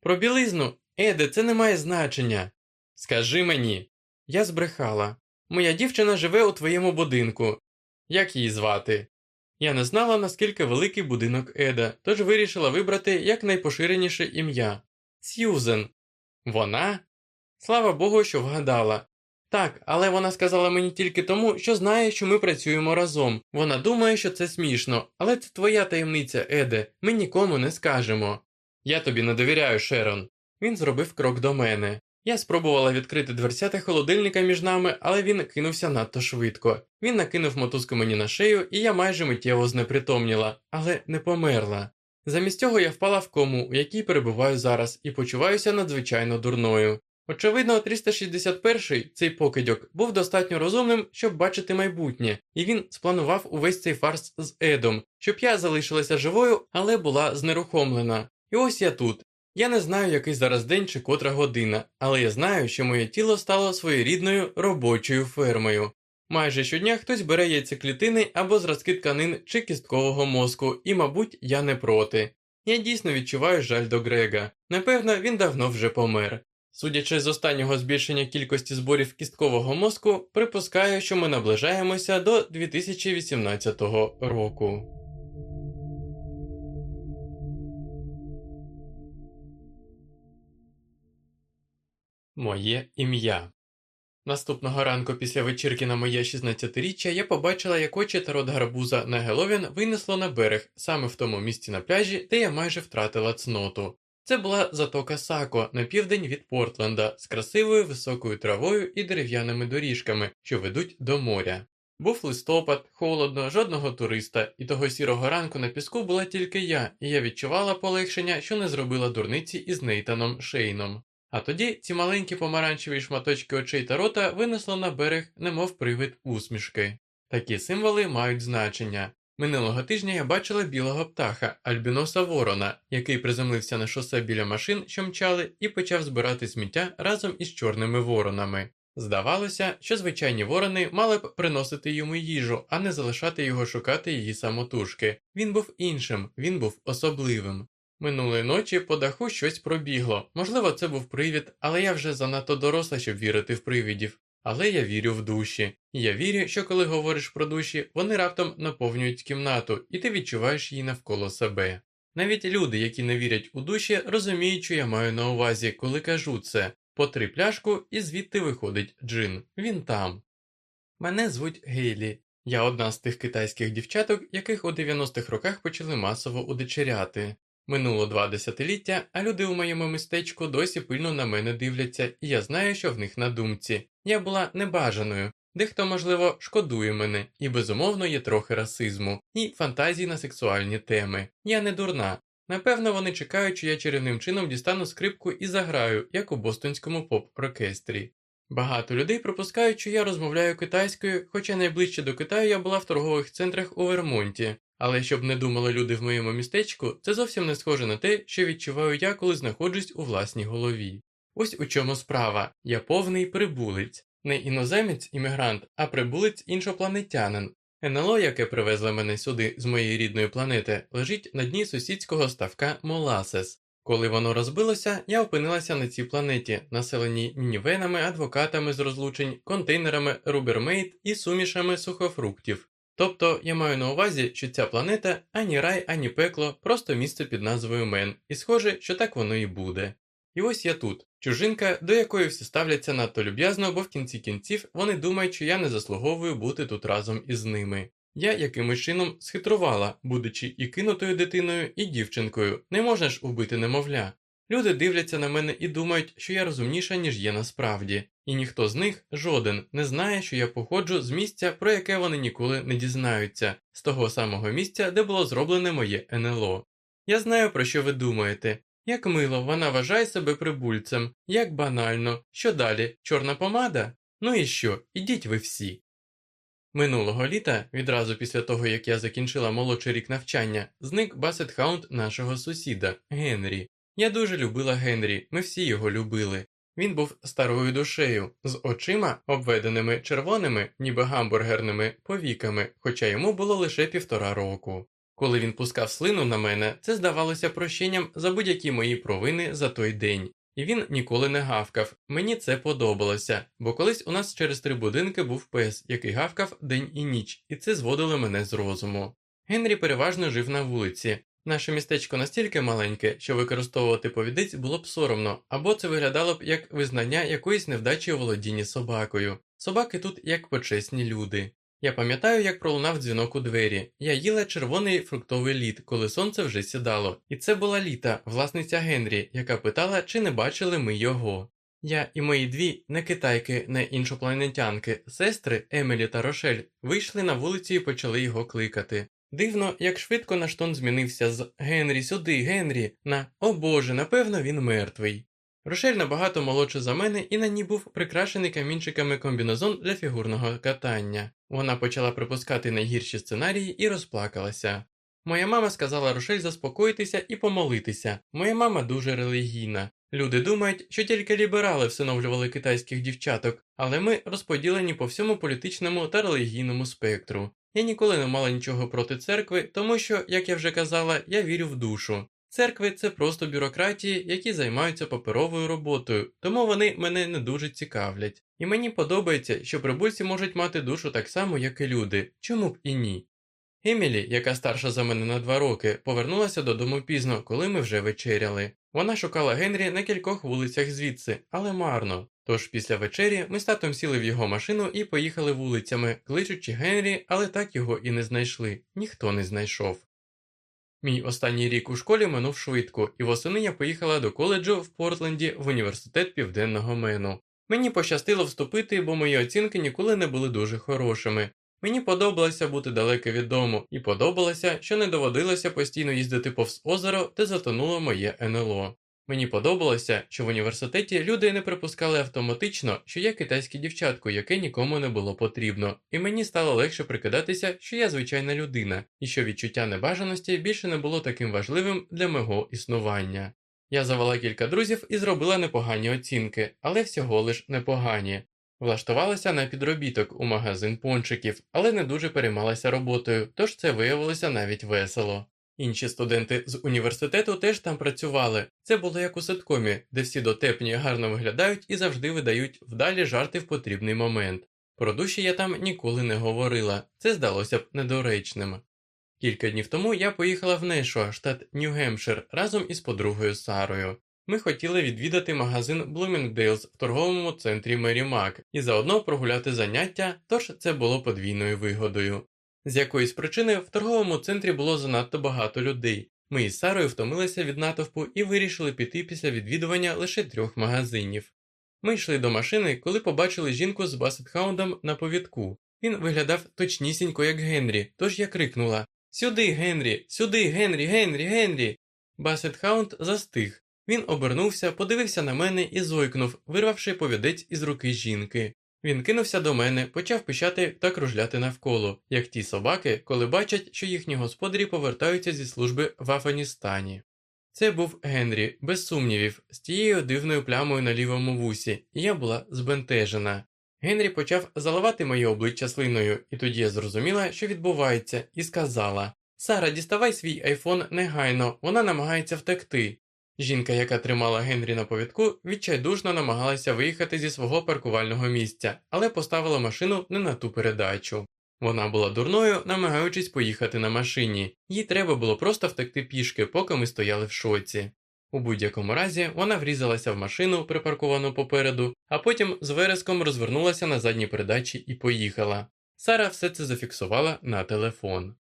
S1: Про білизну, Еде, це не має значення. Скажи мені. Я збрехала. Моя дівчина живе у твоєму будинку. Як її звати? Я не знала, наскільки великий будинок Еда, тож вирішила вибрати якнайпоширеніше ім'я Сьюзен. Вона? Слава Богу, що вгадала. Так, але вона сказала мені тільки тому, що знає, що ми працюємо разом. Вона думає, що це смішно, але це твоя таємниця, Еде, ми нікому не скажемо. Я тобі не довіряю, Шерон. Він зробив крок до мене. Я спробувала відкрити дверцята холодильника між нами, але він кинувся надто швидко. Він накинув мотузку мені на шею, і я майже миттєво знепритомніла, але не померла. Замість цього я впала в кому, у якій перебуваю зараз, і почуваюся надзвичайно дурною. Очевидно, 361-й, цей покидьок, був достатньо розумним, щоб бачити майбутнє, і він спланував увесь цей фарс з Едом, щоб я залишилася живою, але була знерухомлена. І ось я тут. Я не знаю, який зараз день чи котра година, але я знаю, що моє тіло стало своєрідною робочою фермою. Майже щодня хтось бере яйцеклітини або зразки тканин чи кісткового мозку, і, мабуть, я не проти. Я дійсно відчуваю жаль до Грега. Напевно, він давно вже помер. Судячи з останнього збільшення кількості зборів кісткового мозку, припускаю, що ми наближаємося до 2018 року. Моє ім'я Наступного ранку після вечірки на моє 16-річчя я побачила, як очі та рот гарбуза на Геловін винесло на берег, саме в тому місці на пляжі, де я майже втратила цноту. Це була затока Сако на південь від Портленда з красивою високою травою і дерев'яними доріжками, що ведуть до моря. Був листопад, холодно, жодного туриста, і того сірого ранку на піску була тільки я, і я відчувала полегшення, що не зробила дурниці із Нейтаном Шейном. А тоді ці маленькі помаранчеві шматочки очей та рота винесло на берег, немов привид усмішки. Такі символи мають значення. Минулого тижня я бачила білого птаха, альбіноса ворона, який приземлився на шосе біля машин, що мчали, і почав збирати сміття разом із чорними воронами. Здавалося, що звичайні ворони мали б приносити йому їжу, а не залишати його шукати її самотужки. Він був іншим, він був особливим. Минулої ночі по даху щось пробігло. Можливо, це був привід, але я вже занадто доросла, щоб вірити в привідів. Але я вірю в душі. Я вірю, що коли говориш про душі, вони раптом наповнюють кімнату, і ти відчуваєш її навколо себе. Навіть люди, які не вірять у душі, розуміють, що я маю на увазі, коли кажу це потри пляшку, і звідти виходить джин. Він там. Мене звуть Гейлі. Я одна з тих китайських дівчаток, яких у 90-х роках почали масово удочеряти. Минуло два десятиліття, а люди у моєму містечку досі пильно на мене дивляться, і я знаю, що в них на думці. Я була небажаною, дехто, можливо, шкодує мене, і безумовно є трохи расизму, і фантазії на сексуальні теми. Я не дурна. Напевно, вони чекають, що я чарівним чином дістану скрипку і заграю, як у бостонському поп-оркестрі. Багато людей припускають, що я розмовляю китайською, хоча найближче до Китаю я була в торгових центрах у Вермонті, але щоб не думали люди в моєму містечку, це зовсім не схоже на те, що відчуваю я, коли знаходжусь у власній голові. Ось у чому справа я повний прибулець, не іноземець іммігрант, а прибулець іншопланетянин. НЛО, яке привезло мене сюди з моєї рідної планети, лежить на дні сусідського ставка Моласес. Коли воно розбилося, я опинилася на цій планеті, населеній мінівенами, адвокатами з розлучень, контейнерами рубермейт і сумішами сухофруктів. Тобто я маю на увазі, що ця планета ані рай, ані пекло, просто місце під назвою Мен, і схоже, що так воно і буде. І ось я тут, чужинка, до якої всі ставляться надто люб'язно, бо в кінці кінців вони думають, що я не заслуговую бути тут разом із ними. Я якимось чином схитрувала, будучи і кинутою дитиною, і дівчинкою, не можна ж убити немовля. Люди дивляться на мене і думають, що я розумніша, ніж є насправді, і ніхто з них, жоден, не знає, що я походжу з місця, про яке вони ніколи не дізнаються, з того самого місця, де було зроблене моє НЛО. Я знаю, про що ви думаєте. Як мило, вона вважає себе прибульцем, як банально, що далі, чорна помада? Ну і що, ідіть ви всі. Минулого літа, відразу після того як я закінчила молодший рік навчання, зник басетхаунд нашого сусіда Генрі. Я дуже любила Генрі, ми всі його любили. Він був старою душею, з очима, обведеними червоними, ніби гамбургерними повіками, хоча йому було лише півтора року. Коли він пускав слину на мене, це здавалося прощенням за будь-які мої провини за той день. І він ніколи не гавкав. Мені це подобалося, бо колись у нас через три будинки був пес, який гавкав день і ніч, і це зводило мене з розуму. Генрі переважно жив на вулиці. Наше містечко настільки маленьке, що використовувати повідець було б соромно, або це виглядало б як визнання якоїсь невдачі у володінні собакою. Собаки тут як почесні люди. Я пам'ятаю, як пролунав дзвінок у двері. Я їла червоний фруктовий лід, коли сонце вже сідало. І це була літа, власниця Генрі, яка питала, чи не бачили ми його. Я і мої дві, не китайки, не іншопланетянки, сестри Емілі та Рошель, вийшли на вулицю і почали його кликати. Дивно, як швидко наш тон змінився з Генрі сюди, Генрі на О Боже, напевно, він мертвий. Рошель набагато молодша за мене, і на ній був прикрашений камінчиками комбінезон для фігурного катання. Вона почала припускати найгірші сценарії і розплакалася. Моя мама сказала Рошель заспокоїтися і помолитися. Моя мама дуже релігійна. Люди думають, що тільки ліберали всиновлювали китайських дівчаток, але ми розподілені по всьому політичному та релігійному спектру. Я ніколи не мала нічого проти церкви, тому що, як я вже казала, я вірю в душу. Церкви це просто бюрократії, які займаються паперовою роботою, тому вони мене не дуже цікавлять. І мені подобається, що прибульці можуть мати душу так само, як і люди, чому б і ні. Емілі, яка старша за мене на два роки, повернулася додому пізно, коли ми вже вечеряли. Вона шукала Генрі на кількох вулицях звідси, але марно. Тож після вечері ми з татом сіли в його машину і поїхали вулицями, кличучи Генрі, але так його і не знайшли, ніхто не знайшов. Мій останній рік у школі минув швидко, і восени я поїхала до коледжу в Портленді в університет Південного Мену. Мені пощастило вступити, бо мої оцінки ніколи не були дуже хорошими. Мені подобалося бути далеко від дому, і подобалося, що не доводилося постійно їздити повз озеро, де затонуло моє НЛО. Мені подобалося, що в університеті люди не припускали автоматично, що я китайське дівчатко, яке нікому не було потрібно, і мені стало легше прикидатися, що я звичайна людина, і що відчуття небажаності більше не було таким важливим для мого існування. Я завела кілька друзів і зробила непогані оцінки, але всього лиш непогані. Влаштувалася на підробіток у магазин пончиків, але не дуже переймалася роботою, тож це виявилося навіть весело. Інші студенти з університету теж там працювали. Це було як у ситкомі, де всі дотепні гарно виглядають і завжди видають вдалі жарти в потрібний момент. Про душі я там ніколи не говорила, це здалося б недоречним. Кілька днів тому я поїхала в Нешуа, штат Нью-Гемпшир, разом із подругою Сарою. Ми хотіли відвідати магазин Bloomingdale's в торговому центрі Мері Мак і заодно прогуляти заняття, тож це було подвійною вигодою. З якоїсь причини в торговому центрі було занадто багато людей. Ми із Сарою втомилися від натовпу і вирішили піти після відвідування лише трьох магазинів. Ми йшли до машини, коли побачили жінку з басетхаундом на повідку. Він виглядав точнісінько, як Генрі, тож я крикнула Сюди, Генрі, сюди, Генрі, Генрі, Генрі. Басетхаунд застиг. Він обернувся, подивився на мене і зойкнув, вирвавши повідець із руки жінки. Він кинувся до мене, почав пищати та кружляти навколо, як ті собаки, коли бачать, що їхні господарі повертаються зі служби в Афганістані. Це був Генрі, без сумнівів, з тією дивною плямою на лівому вусі, і я була збентежена. Генрі почав заливати моє обличчя слиною, і тоді я зрозуміла, що відбувається, і сказала Сара, діставай свій айфон негайно, вона намагається втекти. Жінка, яка тримала Генрі на повідку, відчайдушно намагалася виїхати зі свого паркувального місця, але поставила машину не на ту передачу. Вона була дурною, намагаючись поїхати на машині, їй треба було просто втекти пішки, поки ми стояли в шоці. У будь-якому разі вона врізалася в машину, припарковану попереду, а потім з вереском розвернулася на задній передачі і поїхала. Сара все це зафіксувала на телефон.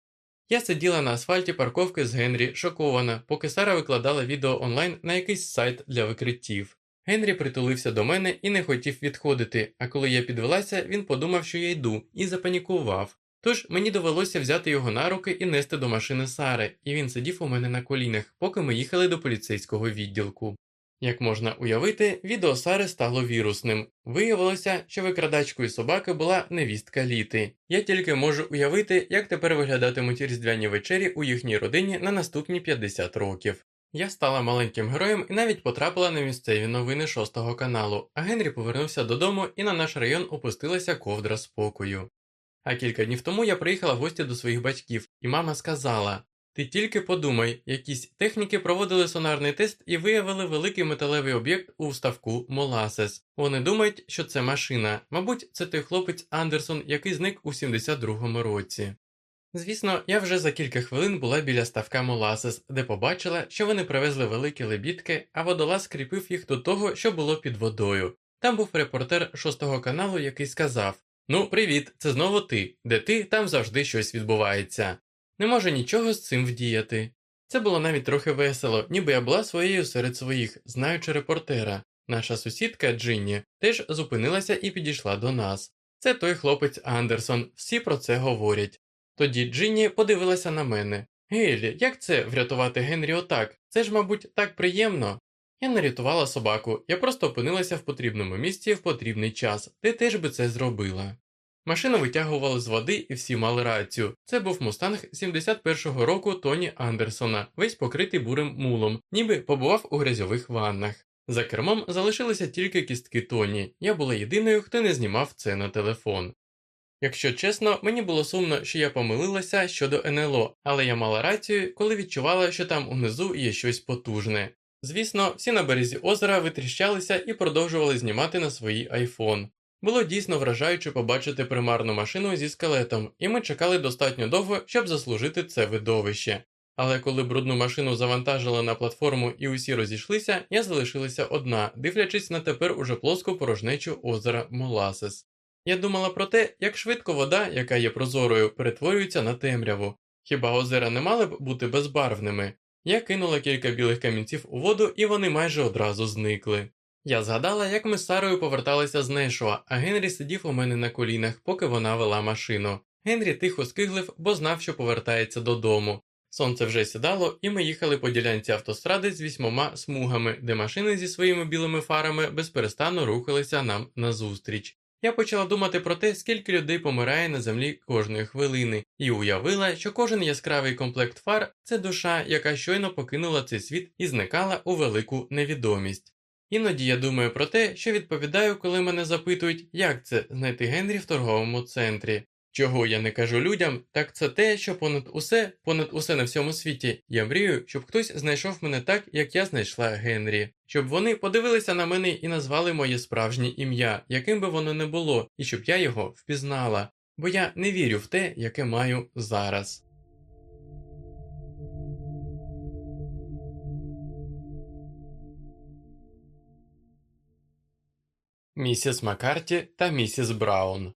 S1: Я сиділа на асфальті парковки з Генрі, шокована, поки Сара викладала відео онлайн на якийсь сайт для викриттів. Генрі притулився до мене і не хотів відходити, а коли я підвелася, він подумав, що я йду, і запанікував. Тож мені довелося взяти його на руки і нести до машини Сари, і він сидів у мене на колінах, поки ми їхали до поліцейського відділку. Як можна уявити, відео Сари стало вірусним. Виявилося, що викрадачкою собаки була невістка літи. Я тільки можу уявити, як тепер виглядатимуть різдвяні вечері у їхній родині на наступні 50 років. Я стала маленьким героєм і навіть потрапила на місцеві новини шостого каналу, а Генрі повернувся додому і на наш район опустилася ковдра спокою. А кілька днів тому я приїхала в гості до своїх батьків, і мама сказала: Ти тільки подумай, якісь техніки проводили сонарний тест і виявили великий металевий об'єкт у вставку Моласес. Вони думають, що це машина. Мабуть, це той хлопець Андерсон, який зник у 72-му році. Звісно, я вже за кілька хвилин була біля ставка Моласес, де побачила, що вони привезли великі лебідки, а водолаз скріпив їх до того, що було під водою. Там був репортер шостого каналу, який сказав: Ну, привіт, це знову ти. Де ти, там завжди щось відбувається. Не можу нічого з цим вдіяти. Це було навіть трохи весело, ніби я була своєю серед своїх, знаючи репортера. Наша сусідка Джинні теж зупинилася і підійшла до нас. Це той хлопець Андерсон, всі про це говорять. Тоді Джинні подивилася на мене. Гейлі, як це врятувати Генрі отак? Це ж, мабуть, так приємно. Я не рятувала собаку, я просто опинилася в потрібному місці в потрібний час, ти теж би це зробила. Машину витягували з води і всі мали рацію. Це був мустанг 71-го року Тоні Андерсона, весь покритий бурим мулом, ніби побував у грязьових ваннах. За кермом залишилися тільки кістки Тоні, я була єдиною, хто не знімав це на телефон. Якщо чесно, мені було сумно, що я помилилася щодо НЛО, але я мала рацію, коли відчувала, що там унизу є щось потужне. Звісно, всі на березі озера витріщалися і продовжували знімати на свої айфон. Було дійсно вражаюче побачити примарну машину зі скелетом, і ми чекали достатньо довго, щоб заслужити це видовище. Але коли брудну машину завантажили на платформу і усі розійшлися, я залишилася одна, дивлячись на тепер уже плоску порожнечу озера Моласес. Я думала про те, як швидко вода, яка є прозорою, перетворюється на темряву. Хіба озера не мали б бути безбарвними? Я кинула кілька білих камінців у воду, і вони майже одразу зникли. Я згадала, як ми з Сарою поверталися з Нешуа, а Генрі сидів у мене на колінах, поки вона вела машину. Генрі тихо скиглив, бо знав, що повертається додому. Сонце вже сідало, і ми їхали по ділянці автостради з вісьмома смугами, де машини зі своїми білими фарами безперестанно рухалися нам назустріч. Я почала думати про те, скільки людей помирає на землі кожної хвилини, і уявила, що кожен яскравий комплект фар це душа, яка щойно покинула цей світ і зникала у велику невідомість. Іноді я думаю про те, що відповідаю, коли мене запитують, як це знайти Генрі в торговому центрі. Чого я не кажу людям, так це те, що понад усе, понад усе на всьому світі, я мрію, щоб хтось знайшов мене так, як я знайшла Генрі, щоб вони подивилися на мене і назвали моє справжнє ім'я, яким би воно не було, і щоб я його впізнала, бо я не вірю в те, яке маю зараз. Місіс Маккарті та місіс Браун.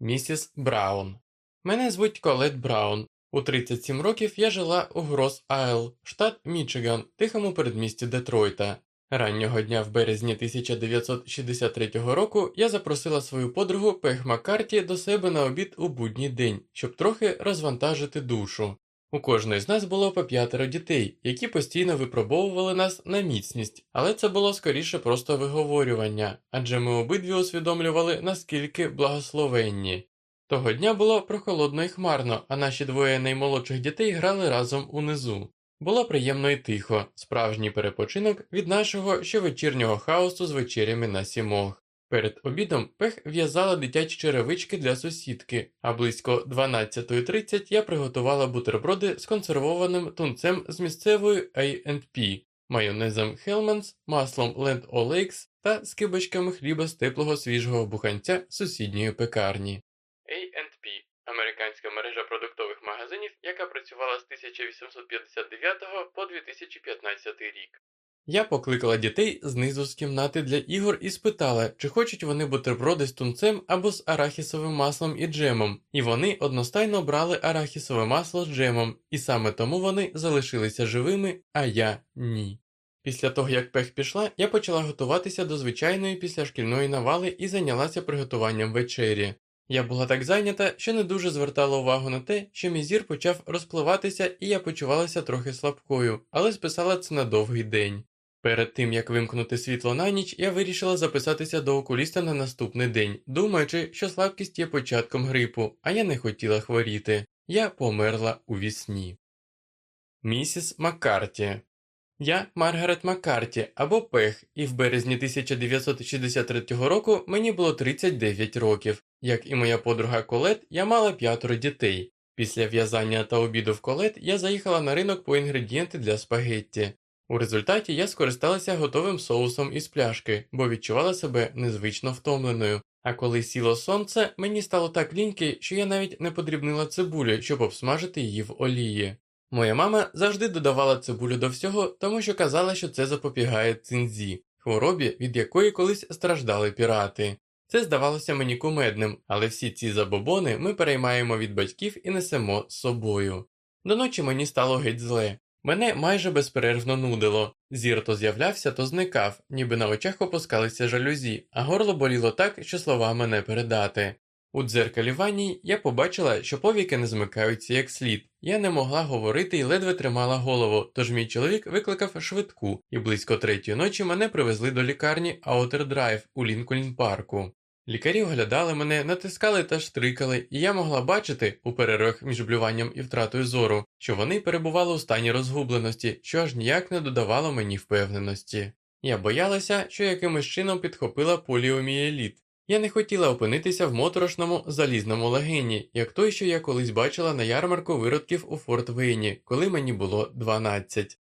S1: Місіс Браун. Мене звуть Колет Браун. У 37 років я жила у Грос Айл, штат Мічиган, тихому передмісті Детройта. Раннього дня в березні 1963 року я запросила свою подругу Пег Маккарті до себе на обід у будній день, щоб трохи розвантажити душу. У кожної з нас було по п'ятеро дітей, які постійно випробовували нас на міцність, але це було скоріше просто виговорювання, адже ми обидві усвідомлювали, наскільки благословенні. Того дня було прохолодно і хмарно, а наші двоє наймолодших дітей грали разом унизу. Було приємно і тихо, справжній перепочинок від нашого щовечірнього хаосу з вечерями на сімох. Перед обідом пех в'язала дитячі черевички для сусідки, а близько 12.30 я приготувала бутерброди з консервованим тунцем з місцевою A&P, майонезом Hellmann's, маслом Land O'Lakes та скибочками хліба з теплого свіжого буханця сусідньої пекарні. A&P – американська мережа продуктових магазинів, яка працювала з 1859 по 2015 рік. Я покликала дітей знизу з кімнати для ігор і спитала, чи хочуть вони бутерброди з тунцем або з арахісовим маслом і джемом, і вони одностайно брали арахісове масло з джемом, і саме тому вони залишилися живими, а я ні. Після того, як пех пішла, я почала готуватися до звичайної післяшкільної навали і зайнялася приготуванням вечері. Я була так зайнята, що не дуже звертала увагу на те, що мій зір почав розпливатися, і я почувалася трохи слабкою, але списала це на довгий день. Перед тим як вимкнути світло на ніч, я вирішила записатися до окуліста на наступний день, думаючи, що слабкість є початком грипу, а я не хотіла хворіти. Я померла у вісні. Місіс Маккарті Я Маргарет Маккарті або Пех, і в березні 1963 року мені було 39 років. Як і моя подруга Колет, я мала п'ятеро дітей. Після в'язання та обіду в колет я заїхала на ринок по інгредієнти для спагетті. У результаті я скористалася готовим соусом із пляшки, бо відчувала себе незвично втомленою. А коли сіло сонце, мені стало так ліньки, що я навіть не подрібнила цибулю, щоб обсмажити її в олії. Моя мама завжди додавала цибулю до всього, тому що казала, що це запобігає цинзі, хворобі, від якої колись страждали пірати. Це здавалося мені кумедним, але всі ці забобони ми переймаємо від батьків і несемо з собою. До ночі мені стало геть зле. Мене майже безперервно нудило, зір то з'являвся, то зникав, ніби на очах опускалися жалюзі, а горло боліло так, що словами не передати. У дзеркалі ванній я побачила, що повіки не змикаються як слід. Я не могла говорити і ледве тримала голову, тож мій чоловік викликав швидку, і близько третьої ночі мене привезли до лікарні Аутер Драйв у Лінкольн парку. Лікарі оглядали мене, натискали та штрикали, і я могла бачити у перервах між блюванням і втратою зору, що вони перебували у стані розгубленості, що аж ніяк не додавало мені впевненості. Я боялася, що якимось чином підхопила поліомієліт. Я не хотіла опинитися в моторошному залізному легені, як той, що я колись бачила на ярмарку виродків у Форт Вейні, коли мені було 12.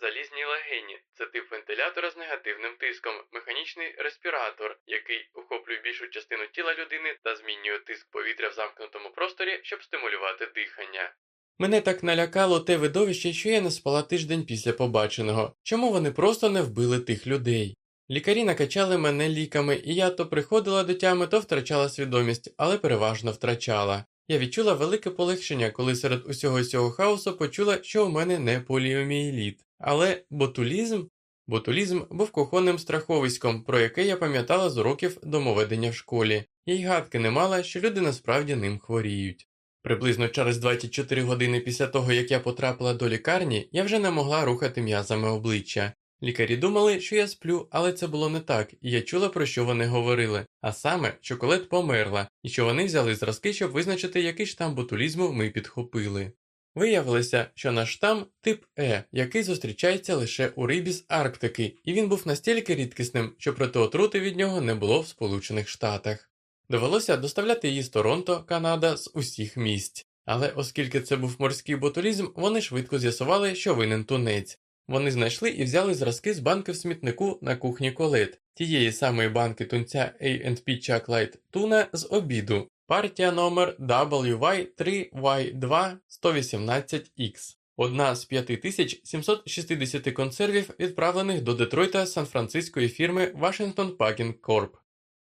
S1: Залізні легені це тип вентилятора з негативним тиском, механічний респіратор, який охоплює більшу частину тіла людини та змінює тиск повітря в замкнутому просторі, щоб стимулювати дихання. Мене так налякало те видовище, що я не спала тиждень після побаченого, чому вони просто не вбили тих людей. Лікарі накачали мене ліками, і я то приходила до тями, то втрачала свідомість, але переважно втрачала. Я відчула велике полегшення, коли серед усього цього хаосу почула, що у мене не поліомієліт. Але ботулізм Ботулізм був кухонним страховиськом, про яке я пам'ятала з уроків домоведення в школі, і й гадки не мала, що люди насправді ним хворіють. Приблизно через 24 години після того, як я потрапила до лікарні, я вже не могла рухати м'язами обличчя. Лікарі думали, що я сплю, але це було не так, і я чула, про що вони говорили, а саме, що колет померла, і що вони взяли зразки, щоб визначити, який штам ботулізму ми підхопили. Виявилося, що наш штам тип Е, який зустрічається лише у рибі з Арктики, і він був настільки рідкісним, що проти отрути від нього не було в Сполучених Штатах. Довелося доставляти її з Торонто, Канада, з усіх місць. Але оскільки це був морський ботулізм, вони швидко з'ясували, що винен тунець. Вони знайшли і взяли зразки з банки в смітнику на кухні колет, тієї самої банки тунця A&P Chuck Light Tuna з обіду, Партія номер WY3Y2 118X. Одна з 5760 консервів, відправлених до Детройта Сан-Франциської фірми Washington Packing Corp.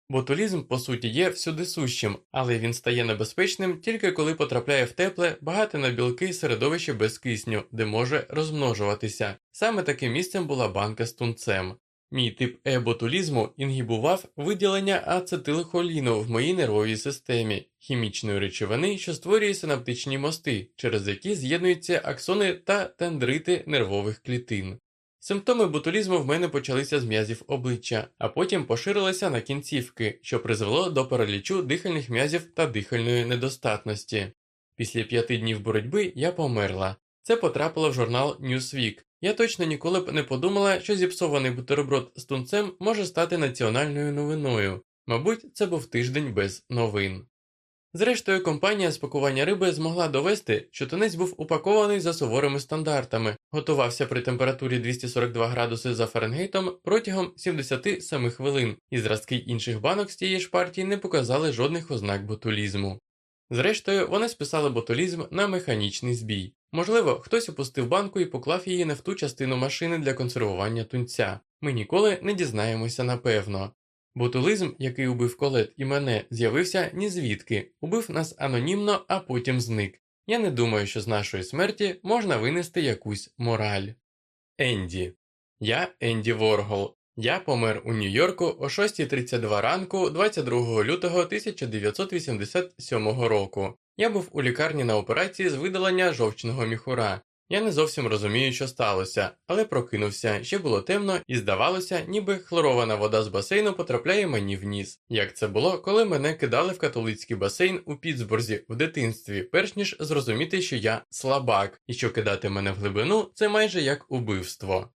S1: Ботулізм, по суті, є всюди сущим, але він стає небезпечним тільки коли потрапляє в тепле, багате на білки середовище без кисню, де може розмножуватися. Саме таким місцем була банка з тунцем. Мій тип е-ботулізму інгібував виділення ацетилхоліну в моїй нервовій системі, хімічної речовини, що створює синаптичні мости, через які з'єднуються аксони та дендрити нервових клітин. Симптоми ботулізму в мене почалися з м'язів обличчя, а потім поширилися на кінцівки, що призвело до паралічу дихальних м'язів та дихальної недостатності. Після п'яти днів боротьби я померла. Це потрапило в журнал Newsweek. Я точно ніколи б не подумала, що зіпсований бутерброд з тунцем може стати національною новиною. Мабуть, це був тиждень без новин. Зрештою, компанія з пакування риби змогла довести, що тунець був упакований за суворими стандартами, готувався при температурі 242 градуси за Фаренгейтом протягом 77 хвилин, і зразки інших банок з тієї ж партії не показали жодних ознак ботулізму. Зрештою, вони списали ботулізм на механічний збій. Можливо, хтось опустив банку і поклав її не в ту частину машини для консервування тунця. Ми ніколи не дізнаємося напевно. Ботулизм, який убив колет і мене, з'явився ні звідки, убив нас анонімно, а потім зник. Я не думаю, що з нашої смерті можна винести якусь мораль. Енді. Я Енді Воргол. Я помер у Нью-Йорку о 6.32 ранку 22 лютого 1987 року. Я був у лікарні на операції з видалення жовчного міхура. Я не зовсім розумію, що сталося, але прокинувся, ще було темно, і здавалося, ніби хлорована вода з басейну потрапляє мені в ніс. Як це було, коли мене кидали в католицький басейн у Пітсбурзі в дитинстві, перш ніж зрозуміти, що я слабак, і що кидати мене в глибину це майже як убивство.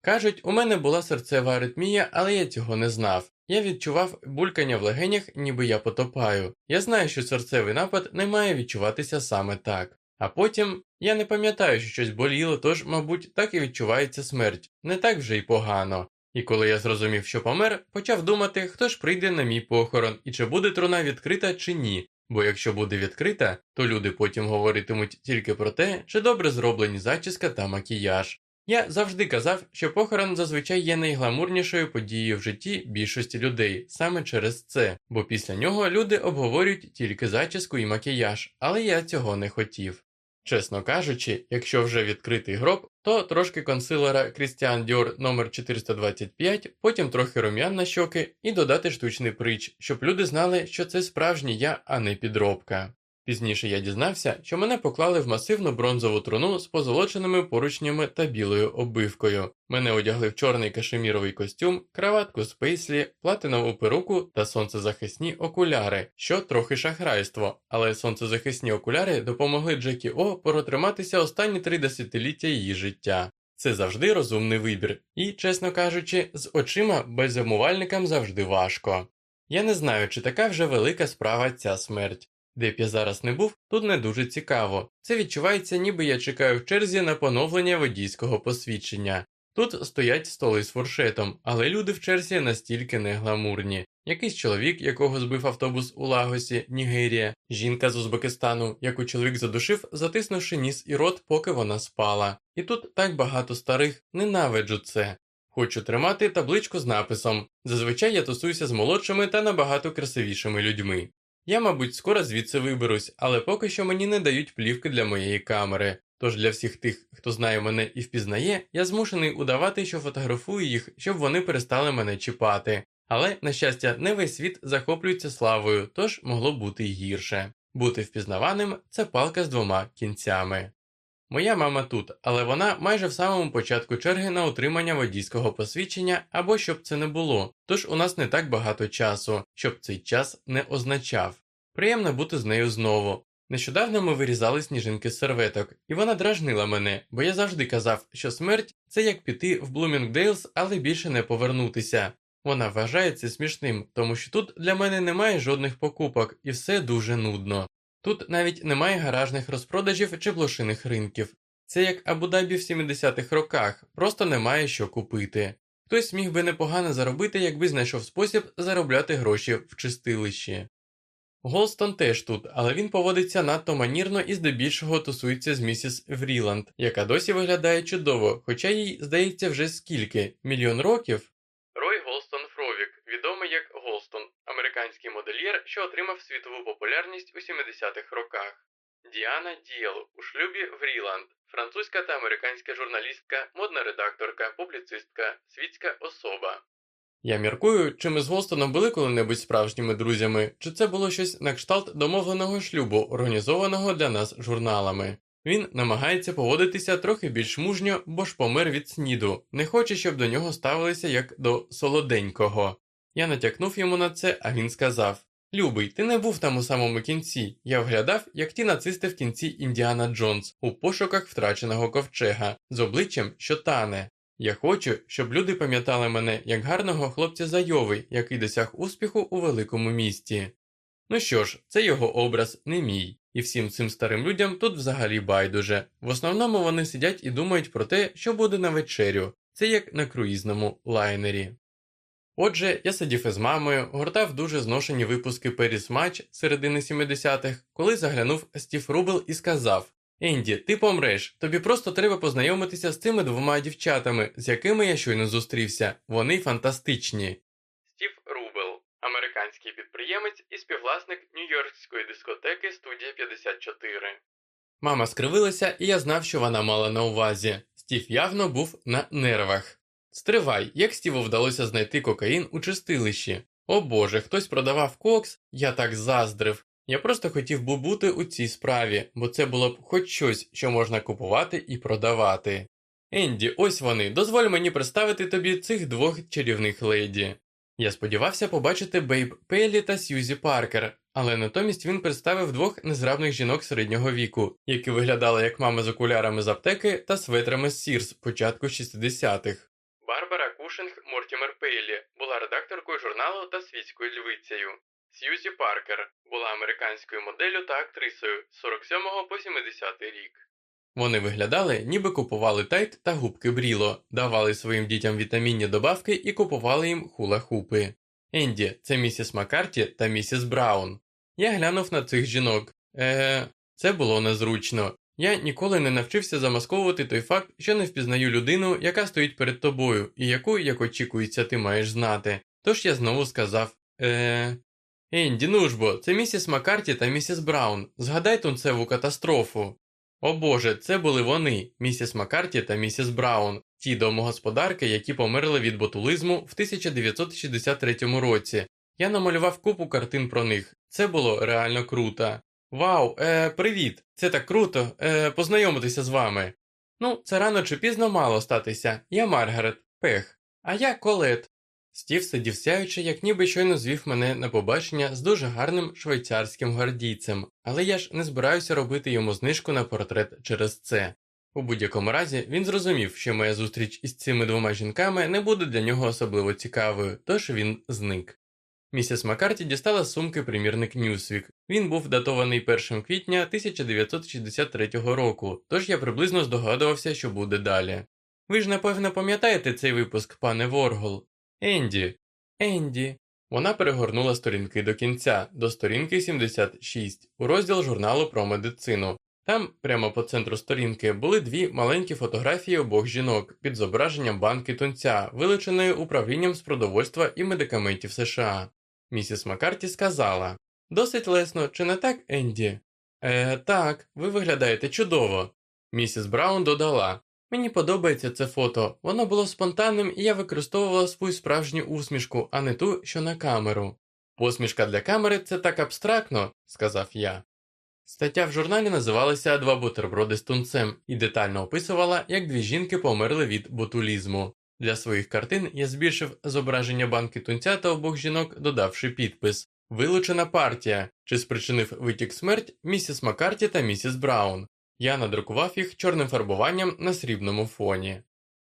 S1: Кажуть, у мене була серцева аритмія, але я цього не знав. Я відчував булькання в легенях, ніби я потопаю. Я знаю, що серцевий напад не має відчуватися саме так. А потім я не пам'ятаю, що щось боліло, тож, мабуть, так і відчувається смерть, не так вже й погано. І коли я зрозумів, що помер, почав думати, хто ж прийде на мій похорон і чи буде труна відкрита чи ні. Бо якщо буде відкрита, то люди потім говоритимуть тільки про те, чи добре зроблені зачіска та макіяж. Я завжди казав, що похорон зазвичай є найгламурнішою подією в житті більшості людей саме через це, бо після нього люди обговорюють тільки зачіску і макіяж, але я цього не хотів. Чесно кажучи, якщо вже відкритий гроб, то трошки консилера Christian Dior номер 425, потім трохи рум'ян на щоки і додати штучний прич, щоб люди знали, що це справжній я, а не підробка. Пізніше я дізнався, що мене поклали в масивну бронзову труну з позолоченими поручнями та білою оббивкою. Мене одягли в чорний кашеміровий костюм, краватку з пейслі, платинову перуку та сонцезахисні окуляри, що трохи шахрайство, але сонцезахисні окуляри допомогли Джекі О протриматися останні три десятиліття її життя. Це завжди розумний вибір, і, чесно кажучи, з очима безумувальникам завжди важко. Я не знаю, чи така вже велика справа ця смерть. Де б я зараз не був, тут не дуже цікаво. Це відчувається, ніби я чекаю в черзі на поновлення водійського посвідчення. Тут стоять столи з фуршетом, але люди в черзі настільки не гламурні. Якийсь чоловік, якого збив автобус у Лагосі, Нігерія, жінка з Узбекистану, яку чоловік задушив, затиснувши ніс і рот, поки вона спала. І тут так багато старих, ненавиджу це. Хочу тримати табличку з написом. Зазвичай я тусуюся з молодшими та набагато красивішими людьми. Я, мабуть, скоро звідси виберусь, але поки що мені не дають плівки для моєї камери. Тож для всіх тих, хто знає мене і впізнає, я змушений удавати, що фотографую їх, щоб вони перестали мене чіпати. Але, на щастя, не весь світ захоплюється славою, тож могло бути й гірше. Бути впізнаваним це палка з двома кінцями. Моя мама тут, але вона майже в самому початку черги на отримання водійського посвідчення або щоб це не було, тож у нас не так багато часу, щоб цей час не означав. Приємно бути з нею знову. Нещодавно ми вирізали сніжинки з серветок, і вона дражнила мене, бо я завжди казав, що смерть це як піти в Блумінгдейлс, але більше не повернутися. Вона вважає це смішним, тому що тут для мене немає жодних покупок і все дуже нудно. Тут навіть немає гаражних розпродажів чи блошиних ринків. Це як Абу-Дабі в 70-х роках, просто немає що купити. Хтось міг би непогано заробити, якби знайшов спосіб заробляти гроші в чистилищі. Голстон теж тут, але він поводиться надто манірно і здебільшого тусується з місіс Вріланд, яка досі виглядає чудово, хоча їй здається вже скільки мільйон років. Рой Голстон Фровік, відомий як Голстон, американський модельєр, що отримав світову популярність у 70-х роках. Діана Дієл у шлюбі в Ріланд, французька та американська журналістка, модна редакторка, публіцистка, світська особа. Я міркую, чи ми з Голстоном були коли-небудь справжніми друзями, чи це було щось на кшталт домовленого шлюбу, організованого для нас журналами. Він намагається поводитися трохи більш мужньо, бо ж помер від сніду, не хоче, щоб до нього ставилися як до солоденького. Я натякнув йому на це, а він сказав Любий, ти не був там у самому кінці. Я вглядав, як ті нацисти в кінці Індіана Джонс у пошуках втраченого ковчега з обличчям, що тане. Я хочу, щоб люди пам'ятали мене як гарного хлопця Зайови, який досяг успіху у великому місті. Ну що ж, це його образ, не мій, і всім цим старим людям тут взагалі байдуже. В основному вони сидять і думають про те, що буде на вечерю, це як на круїзному лайнері. Отже, я сидів із мамою, гортав дуже зношені випуски Періс Матч середини 70-х, коли заглянув Стів Рубел і сказав Енді, ти помреш, тобі просто треба познайомитися з цими двома дівчатами, з якими я щойно зустрівся. Вони фантастичні. Стів Рубел, американський підприємець і співвласник нью-йоркської дискотеки Студія 54. Мама скривилася, і я знав, що вона мала на увазі. Стів явно був на нервах. Стривай, як Стіву вдалося знайти кокаїн у чистилищі. О Боже, хтось продавав кокс, я так заздрив. Я просто хотів би бути у цій справі, бо це було б хоч щось, що можна купувати і продавати. Енді, ось вони, дозволь мені представити тобі цих двох чарівних леді. Я сподівався побачити Бейб Пейлі та Сьюзі Паркер, але натомість він представив двох незграбних жінок середнього віку, які виглядали як мами з окулярами з аптеки та светрами з Сірс початку 60-х. Кушинг Мортімер Пейлі була редакторкою журналу та світською львицею. Сьюзі Паркер була американською моделлю та актрисою з 47 по 70 рік. Вони виглядали, ніби купували Tide та губки Brillo, давали своїм дітям вітамінні добавки і купували їм хула-хупи. Енді, це місіс Маккарті та місіс Браун. Я глянув на цих жінок. Е, це було незручно. Я ніколи не навчився замасковувати той факт, що не впізнаю людину, яка стоїть перед тобою, і яку, як очікується, ти маєш знати. Тож я знову сказав е. Енді, ну ж бо, це місіс Маккарті та місіс Браун. Згадай тунцеву катастрофу. О Боже, це були вони, місіс Маккарті та місіс Браун, ті домогосподарки, які померли від ботулизму в 1963 році. Я намалював купу картин про них. Це було реально круто. Вау, е, привіт! Це так круто, е, познайомитися з вами. Ну, це рано чи пізно мало статися. Я Маргарет, пех, а я Колет. Стів сидів сяючи, як ніби щойно звів мене на побачення з дуже гарним швейцарським гвардійцем, але я ж не збираюся робити йому знижку на портрет через це. У будь-якому разі він зрозумів, що моя зустріч із цими двома жінками не буде для нього особливо цікавою, тож він зник. Місіс Маккарті дістала з сумки примірник Newsweek. Він був датований 1 квітня 1963 року, тож я приблизно здогадувався, що буде далі. Ви ж напевно пам'ятаєте цей випуск, пане Воргол? Енді, Енді. Вона перегорнула сторінки до кінця, до сторінки 76, у розділ журналу про медицину. Там, прямо по центру сторінки, були дві маленькі фотографії обох жінок під зображенням банки тунця, вилученої управлінням з продовольства і медикаментів США. Місіс Маккарті сказала Досить лесно, чи не так, Енді? Е, так, ви виглядаєте чудово. Місіс Браун додала Мені подобається це фото, воно було спонтанним, і я використовувала свою справжню усмішку, а не ту, що на камеру. Посмішка для камери це так абстрактно, сказав я. Стаття в журналі називалася Два бутерброди з тунцем і детально описувала, як дві жінки померли від ботулізму. Для своїх картин я збільшив зображення банки тунця та обох жінок, додавши підпис Вилучена партія, чи спричинив витік смерть місіс Маккарті та місіс Браун. Я надрукував їх чорним фарбуванням на срібному фоні.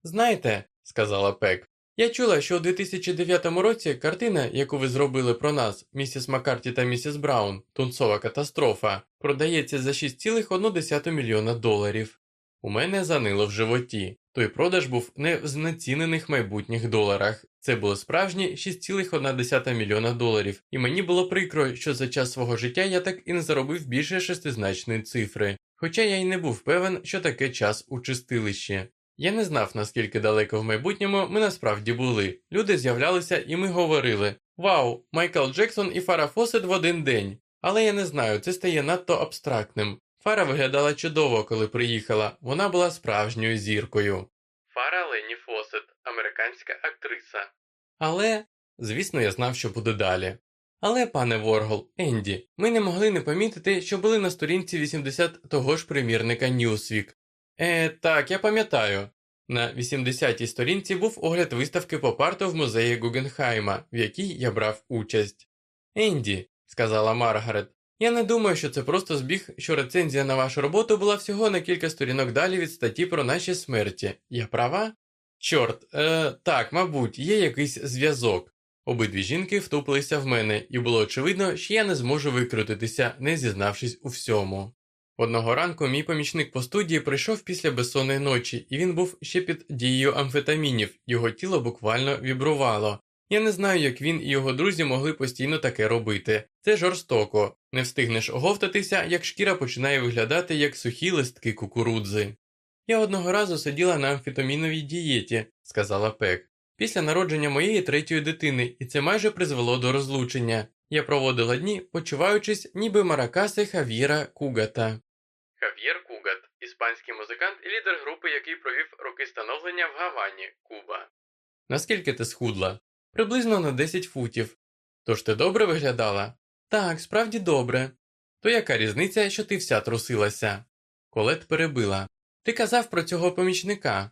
S1: Знаєте, сказала Пек, я чула, що у 2009 році картина, яку ви зробили про нас, місіс Маккарті та місіс Браун, тунцова катастрофа, продається за 6,1 мільйона доларів. У мене занило в животі. Той продаж був не в знецінених майбутніх доларах. Це було справжні 6,1 мільйона доларів, і мені було прикро, що за час свого життя я так і не заробив більше шестизначної цифри, хоча я й не був певен, що таке час у чистилищі. Я не знав, наскільки далеко в майбутньому ми насправді були. Люди з'являлися і ми говорили Вау, Майкл Джексон і Фара Фосет в один день. Але я не знаю, це стає надто абстрактним. Фара виглядала чудово, коли приїхала, вона була справжньою зіркою. Фара Лені Фосет, американська актриса. Але, звісно, я знав, що буде далі. Але, пане Воргол, Енді, ми не могли не помітити, що були на сторінці 80 того ж примірника Newsweek. Е, так, я пам'ятаю. На 80-й сторінці був огляд виставки поп-арту в музеї Гугенхайма, в якій я брав участь. Енді, сказала Маргарет, я не думаю, що це просто збіг, що рецензія на вашу роботу була всього на кілька сторінок далі від статті про наші смерті. Я права? Чорт, е, так, мабуть, є якийсь зв'язок. Обидві жінки втупилися в мене, і було очевидно, що я не зможу викрутитися, не зізнавшись у всьому. Одного ранку мій помічник по студії прийшов після безсонної ночі, і він був ще під дією амфетамінів, його тіло буквально вібрувало. Я не знаю, як він і його друзі могли постійно таке робити. Це жорстоко. Не встигнеш оговтатися, як шкіра починає виглядати як сухі листки кукурудзи. Я одного разу сиділа на амфетаміновій дієті, сказала Пек, після народження моєї третьої дитини, і це майже призвело до розлучення. Я проводила дні, почуваючись, ніби маракаси Хав'єра Кугата. Хав'єр Кугат, іспанський музикант і лідер групи, який провів роки становлення в Гавані, Куба. Наскільки ти схудла? Приблизно на 10 футів. Тож ти добре виглядала? Так, справді добре. То яка різниця, що ти вся трусилася? Колет перебила. Ти казав про цього помічника.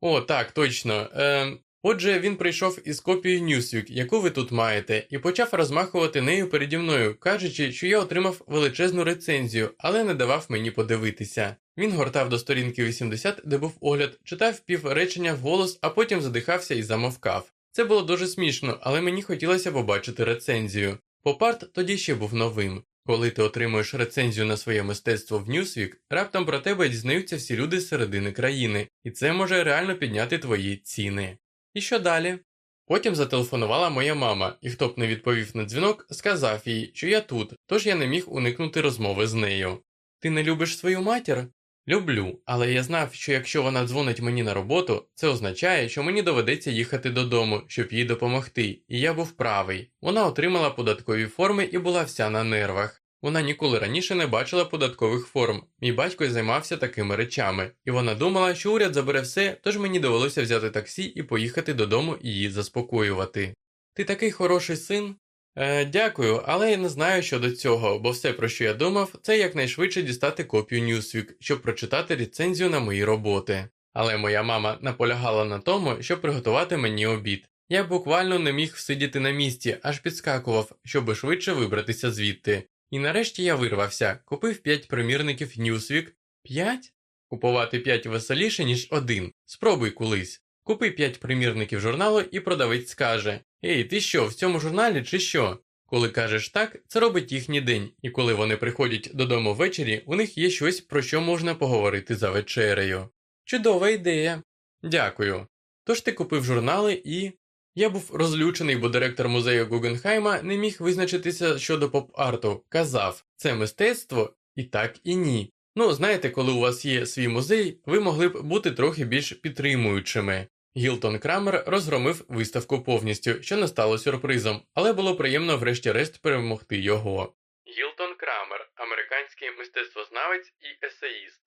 S1: О, так, точно. Ем, Отже, він прийшов із копією Newsweek, яку ви тут маєте, і почав розмахувати нею переді мною, кажучи, що я отримав величезну рецензію, але не давав мені подивитися. Він гортав до сторінки 80, де був огляд, читав пів речення вголос, а потім задихався і замовкав. Це було дуже смішно, але мені хотілося побачити рецензію. Попарт тоді ще був новим. Коли ти отримуєш рецензію на своє мистецтво в Newsweek, раптом про тебе дізнаються всі люди з середини країни, і це може реально підняти твої ціни. І що далі? Потім зателефонувала моя мама, і хто б не відповів на дзвінок, сказав їй, що я тут, тож я не міг уникнути розмови з нею. Ти не любиш свою матір? Люблю, але я знав, що якщо вона дзвонить мені на роботу, це означає, що мені доведеться їхати додому, щоб їй допомогти, і я був правий. Вона отримала податкові форми і була вся на нервах. Вона ніколи раніше не бачила податкових форм. Мій батько займався такими речами, і вона думала, що уряд забере все, тож мені довелося взяти таксі і поїхати додому і її заспокоювати. Ти такий хороший син? Е, Дякую, але я не знаю щодо цього, бо все, про що я думав, це якнайшвидше дістати копію Newsweek, щоб прочитати рецензію на мої роботи. Але моя мама наполягала на тому, щоб приготувати мені обід. Я буквально не міг всидіти на місці, аж підскакував, щоб швидше вибратися звідти. І нарешті я вирвався, купив 5 примірників Newsweek. 5? Купувати 5 веселіше, ніж один. Спробуй колись. Купи 5 примірників журналу і продавець скаже Ей, ти що, в цьому журналі чи що? Коли кажеш так, це робить їхній день, і коли вони приходять додому ввечері, у них є щось, про що можна поговорити за вечерею. Чудова ідея. Дякую. Тож ти купив журнали і. Я був розлючений, бо директор музею Гугенхайма не міг визначитися щодо поп-арту. Казав, це мистецтво і так, і ні. Ну, знаєте, коли у вас є свій музей, ви могли б бути трохи більш підтримуючими. Гілтон Крамер розгромив виставку повністю, що не стало сюрпризом, але було приємно врешті-решт перемогти його. Гілтон Крамер, американський мистецтвознавець і есеїст.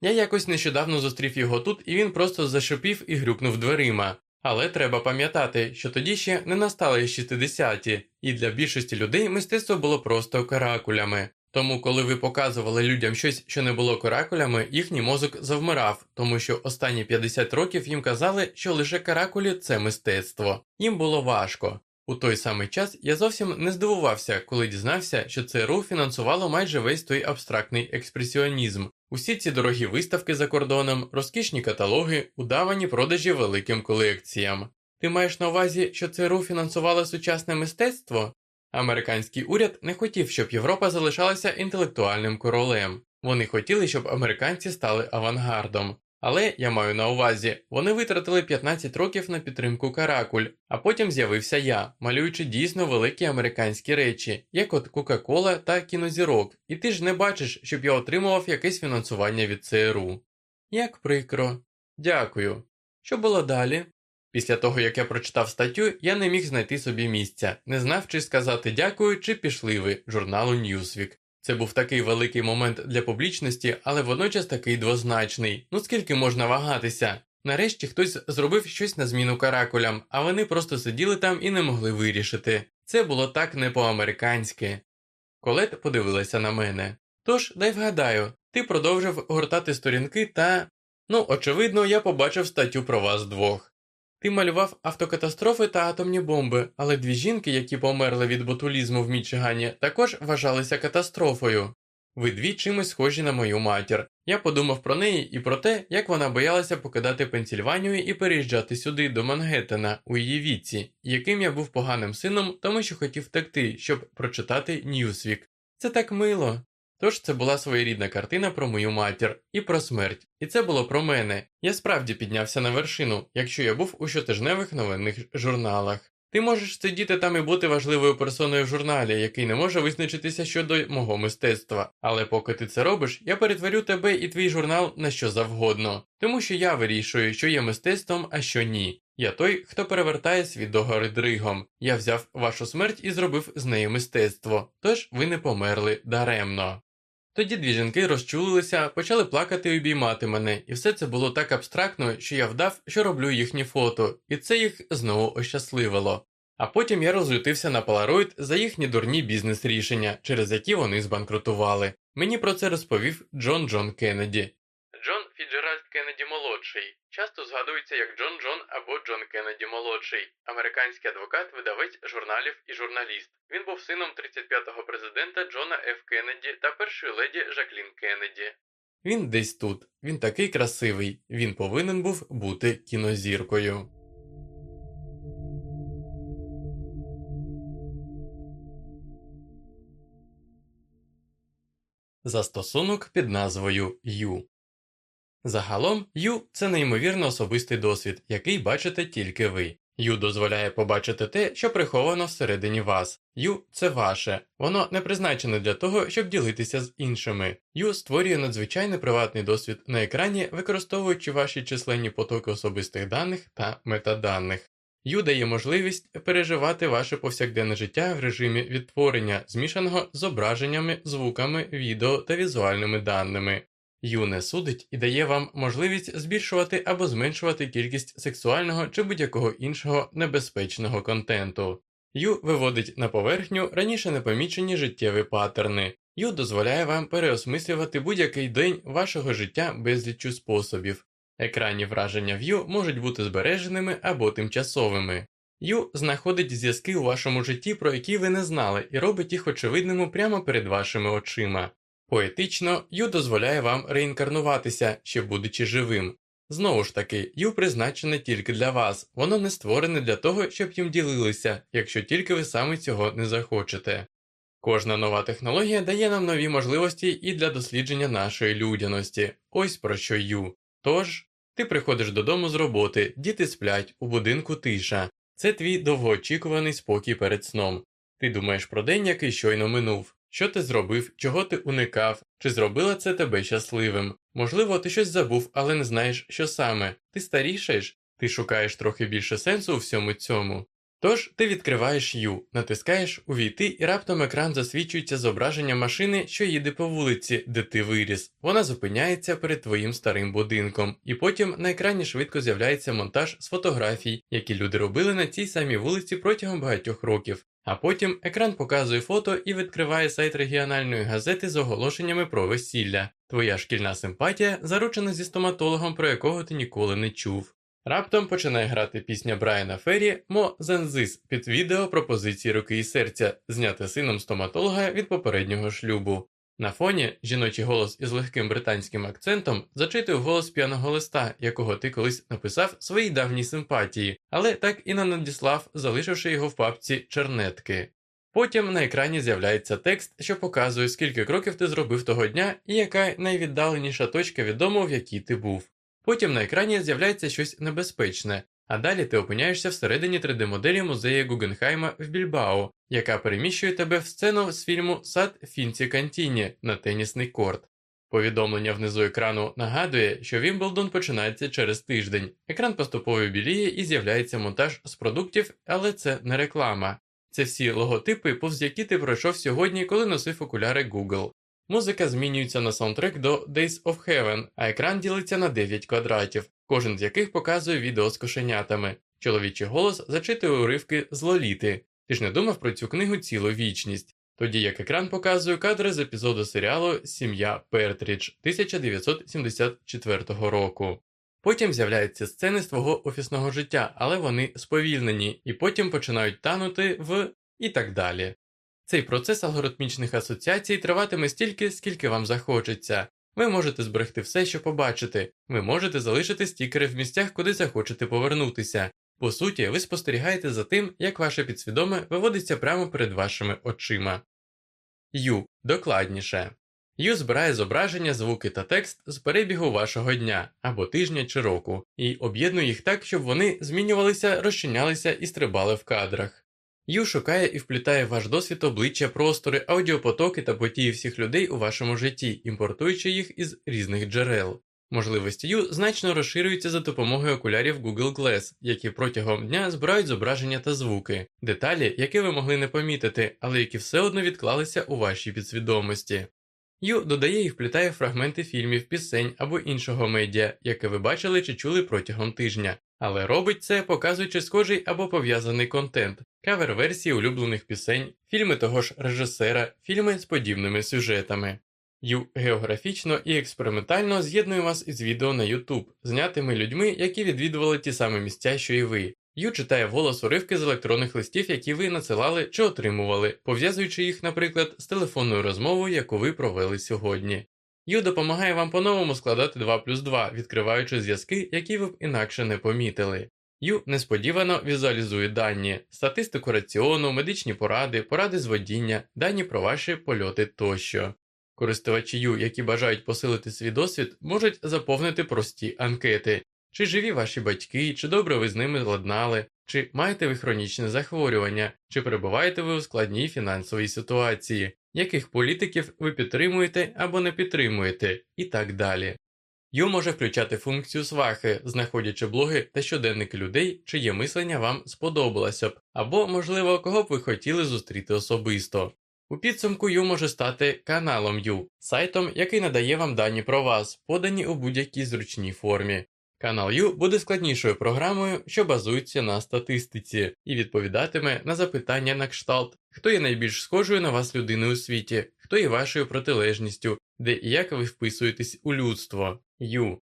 S1: Я якось нещодавно зустрів його тут, і він просто зашипів і грюкнув дверима. Але треба пам'ятати, що тоді ще не настали 60-ті, і для більшості людей мистецтво було просто каракулями. Тому, коли ви показували людям щось, що не було каракулями, їхній мозок завмирав, тому що останні 50 років їм казали, що лише каракулі це мистецтво. Їм було важко. У той самий час я зовсім не здивувався, коли дізнався, що ЦРУ фінансувало майже весь той абстрактний експресіонізм, усі ці дорогі виставки за кордоном, розкішні каталоги, удавані продажі великим колекціям. Ти маєш на увазі, що ЦРУ фінансувало сучасне мистецтво? Американський уряд не хотів, щоб Європа залишалася інтелектуальним королем. Вони хотіли, щоб американці стали авангардом. Але я маю на увазі, вони витратили 15 років на підтримку каракуль, а потім з'явився я, малюючи дійсно великі американські речі, як от Кока-Кола та кінозірок, і ти ж не бачиш, щоб я отримував якесь фінансування від ЦРУ. Як прикро. Дякую. Що було далі? Після того, як я прочитав статтю, я не міг знайти собі місця, не знав, чи сказати дякую, чи пішли ви журналу Newsweek. Це був такий великий момент для публічності, але водночас такий двозначний. Ну скільки можна вагатися? Нарешті хтось зробив щось на зміну каракулям, а вони просто сиділи там і не могли вирішити. Це було так не по-американськи. Колет подивилася на мене. Тож, дай вгадаю, ти продовжив гортати сторінки та. Ну, очевидно, я побачив статтю про вас двох. Ти малював автокатастрофи та атомні бомби, але дві жінки, які померли від ботулізму в Мічигані, також вважалися катастрофою. Ви дві чимось схожі на мою матір. Я подумав про неї і про те, як вона боялася покидати Пенсільванію і переїжджати сюди до Мангеттена у її віці, яким я був поганим сином, тому що хотів втекти, щоб прочитати Newsweek. Це так мило. Тож це була своєрідна картина про мою матір і про смерть. І це було про мене. Я справді піднявся на вершину, якщо я був у щотижневих новинних журналах. Ти можеш сидіти там і бути важливою персоною в журналі, який не може визначитися щодо мого мистецтва. Але поки ти це робиш, я перетворю тебе і твій журнал на що завгодно, тому що я вирішую, що є мистецтвом, а що ні. Я той, хто перевертає світ догори дригом. Я взяв вашу смерть і зробив з неї мистецтво, тож ви не померли даремно. Тоді дві жінки розчулилися, почали плакати і обіймати мене, і все це було так абстрактно, що я вдав, що роблю їхні фото, і це їх знову ощасливило. А потім я розлютився на Polaroid за їхні дурні бізнес-рішення, через які вони збанкрутували. Мені про це розповів Джон Джон Кеннеді. Джон Фіцджеральд Кеннеді молодший. Часто згадується як Джон Джон або Джон Кеннеді молодший, американський адвокат, видавець журналів і журналіст. Він був сином 35-го президента Джона Ф. Кеннеді та першої леді Жаклін Кеннеді. Він десь тут. Він такий красивий. Він повинен був бути кінозіркою. Застосунок під назвою Ю. Загалом, Ю це неймовірно особистий досвід, який бачите тільки ви. Ю дозволяє побачити те, що приховано всередині вас. Ю це ваше, воно не призначене для того, щоб ділитися з іншими. Ю створює надзвичайний приватний досвід на екрані, використовуючи ваші численні потоки особистих даних та метаданих. Ю дає можливість переживати ваше повсякденне життя в режимі відтворення, змішаного з зображеннями, звуками, відео та візуальними даними. Ю не судить і дає вам можливість збільшувати або зменшувати кількість сексуального чи будь-якого іншого небезпечного контенту. Ю виводить на поверхню раніше непомічені життєві паттерни. Ю дозволяє вам переосмислювати будь-який день вашого життя безліччю способів. Екранні враження View можуть бути збереженими або тимчасовими. Ю знаходить зв'язки у вашому житті, про які ви не знали, і робить їх очевидними прямо перед вашими очима. Поетично, Ю дозволяє вам реінкарнуватися, ще будучи живим. Знову ж таки, Ю призначене тільки для вас, воно не створене для того, щоб їм ділилися, якщо тільки ви саме цього не захочете. Кожна нова технологія дає нам нові можливості і для дослідження нашої людяності, ось про що Ю. Тож, ти приходиш додому з роботи, діти сплять, у будинку тиша. Це твій довгоочікуваний спокій перед сном. Ти думаєш про день, який щойно минув. Що ти зробив, чого ти уникав, чи зробила це тебе щасливим? Можливо, ти щось забув, але не знаєш, що саме. Ти старішаєш, ти шукаєш трохи більше сенсу у всьому цьому. Тож ти відкриваєш Ю, натискаєш Увійти і раптом екран засвідчується зображення машини, що їде по вулиці, де ти виріс. Вона зупиняється перед твоїм старим будинком, і потім на екрані швидко з'являється монтаж з фотографій, які люди робили на цій самій вулиці протягом багатьох років. А потім екран показує фото і відкриває сайт регіональної газети з оголошеннями про весілля. Твоя шкільна симпатія заручена зі стоматологом, про якого ти ніколи не чув. Раптом починає грати пісня Брайана Феррі Мо Зензис під відео пропозиції руки і серця, зняте сином стоматолога від попереднього шлюбу. На фоні жіночий голос із легким британським акцентом зачитує голос п'яного листа, якого ти колись написав своїй давній симпатії, але так і не надіслав, залишивши його в папці чернетки. Потім на екрані з'являється текст, що показує, скільки кроків ти зробив того дня і яка найвіддаленіша точка від в якій ти був. Потім на екрані з'являється щось небезпечне, а далі ти опиняєшся всередині 3D-моделі музею Гугенхайма в Більбао, яка переміщує тебе в сцену з фільму Сад Фінці Кантіні на тенісний корт. Повідомлення внизу екрану нагадує, що Вімблдон починається через тиждень. Екран поступово біліє і з'являється монтаж з продуктів, але це не реклама. Це всі логотипи, повз які ти пройшов сьогодні, коли носив окуляри Google. Музика змінюється на саундтрек до Days of Heaven, а екран ділиться на 9 квадратів, кожен з яких показує відео з кошенятами. Чоловічий голос зачитує уривки з Лоліти. Ти ж не думав про цю книгу цілу вічність, тоді як екран показує кадри з епізоду серіалу Сім'я Пертрідж 1974 року. Потім з'являються сцени з твого офісного життя, але вони сповільнені, і потім починають танути в і так далі. Цей процес алгоритмічних асоціацій триватиме стільки, скільки вам захочеться. Ви можете зберегти все, що побачите, ви можете залишити стікери в місцях, куди захочете повернутися. По суті, ви спостерігаєте за тим, як ваше підсвідоме виводиться прямо перед вашими очима. Ю докладніше. Ю збирає зображення, звуки та текст з перебігу вашого дня або тижня чи року, і об'єднує їх так, щоб вони змінювалися, розчинялися і стрибали в кадрах. Ю шукає і вплітає ваш досвід обличчя, простори, аудіопотоки та події всіх людей у вашому житті, імпортуючи їх із різних джерел. Можливості Ю значно розширюються за допомогою окулярів Google Glass, які протягом дня збирають зображення та звуки, деталі, які ви могли не помітити, але які все одно відклалися у вашій підсвідомості. Ю додає і вплітає фрагменти фільмів, пісень або іншого медіа, яке ви бачили чи чули протягом тижня, але робить це, показуючи схожий або пов'язаний контент, кавер-версії улюблених пісень, фільми того ж режисера, фільми з подібними сюжетами. Ю географічно і експериментально з'єднує вас із відео на YouTube, знятими людьми, які відвідували ті самі місця, що і ви. Ю читає голос уривки з електронних листів, які ви надсилали чи отримували, пов'язуючи їх, наприклад, з телефонною розмовою, яку ви провели сьогодні. Ю допомагає вам по-новому складати 2 плюс 2, відкриваючи зв'язки, які ви б інакше не помітили. Ю несподівано візуалізує дані, статистику раціону, медичні поради, поради з водіння, дані про ваші польоти тощо. Користувачі Ю, які бажають посилити свій досвід, можуть заповнити прості анкети, чи живі ваші батьки, чи добре ви з ними ладнали, чи маєте ви хронічне захворювання, чи перебуваєте ви у складній фінансовій ситуації, яких політиків ви підтримуєте або не підтримуєте, і так далі. Ю може включати функцію свахи, знаходячи блоги та щоденники людей, чиє мислення вам сподобалося б, або, можливо, кого б ви хотіли зустріти особисто. У підсумку Ю може стати каналом Ю, сайтом, який надає вам дані про вас, подані у будь-якій зручній формі. Канал Ю буде складнішою програмою, що базується на статистиці, і відповідатиме на запитання на кшталт, хто є найбільш схожою на вас людиною у світі, хто є вашою протилежністю, де і як ви вписуєтесь у людство. Ю.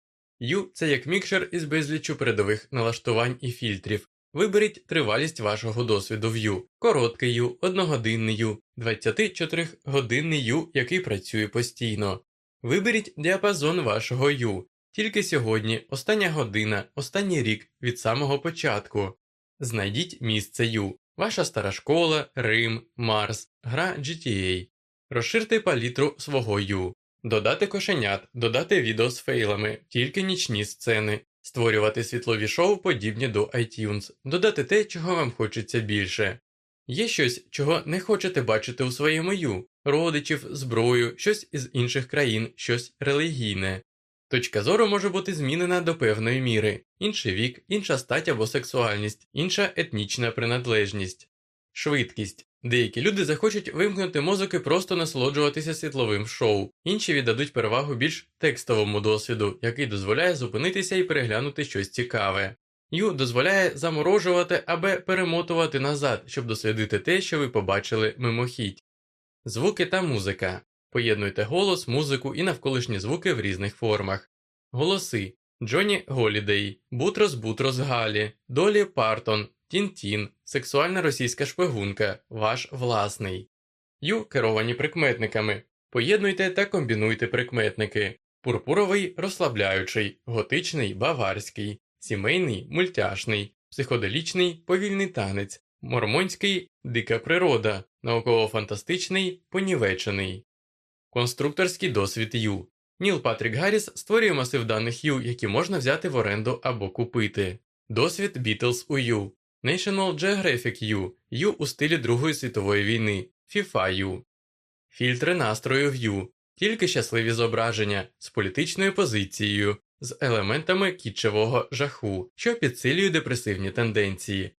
S1: Ю це як мікшер із безліччю передових налаштувань і фільтрів. Виберіть тривалість вашого досвіду в Ю, короткий Ю, одногодинний Ю, 24-годинний Ю, який працює постійно. Виберіть діапазон вашого Ю. Тільки сьогодні, остання година, останній рік від самого початку. Знайдіть місце Ю, ваша стара школа, Рим, Марс, гра GTA. Розширте палітру свого Ю, додати кошенят, додати відео з фейлами, тільки нічні сцени, створювати світлові шоу, подібні до iTunes, додати те, чого вам хочеться більше. Є щось, чого не хочете бачити у своєму Ю, родичів, зброю, щось із інших країн, щось релігійне. Точка зору може бути змінена до певної міри, інший вік, інша стать або сексуальність, інша етнічна приналежність, швидкість. Деякі люди захочуть вимкнути мозок і просто насолоджуватися світловим шоу, інші віддадуть перевагу більш текстовому досвіду, який дозволяє зупинитися і переглянути щось цікаве. Ю дозволяє заморожувати або перемотувати назад, щоб дослідити те, що ви побачили мимохідь. Звуки та музика. Поєднуйте голос, музику і навколишні звуки в різних формах. Голоси. Джоні Голідей, Бутрос Бутрос Галі, Долі Партон, Тін-Тін, сексуальна російська шпигунка, ваш власний. Ю. Керовані прикметниками. Поєднуйте та комбінуйте прикметники. Пурпуровий розслабляючий, готичний баварський, сімейний мультяшний, психоделічний повільний танець, мормонський. Дика природа, науково-фантастичний понівечений. Конструкторський досвід Ю. Ніл Патрік Гарріс створює масив даних Ю, які можна взяти в оренду або купити. Досвід Beatles у Ю. National Geographic U, Ю у стилі Другої світової війни, FIFA U. Фільтри настрою в Ю. тільки щасливі зображення з політичною позицією, з елементами кітчевого жаху, що підсилює депресивні тенденції,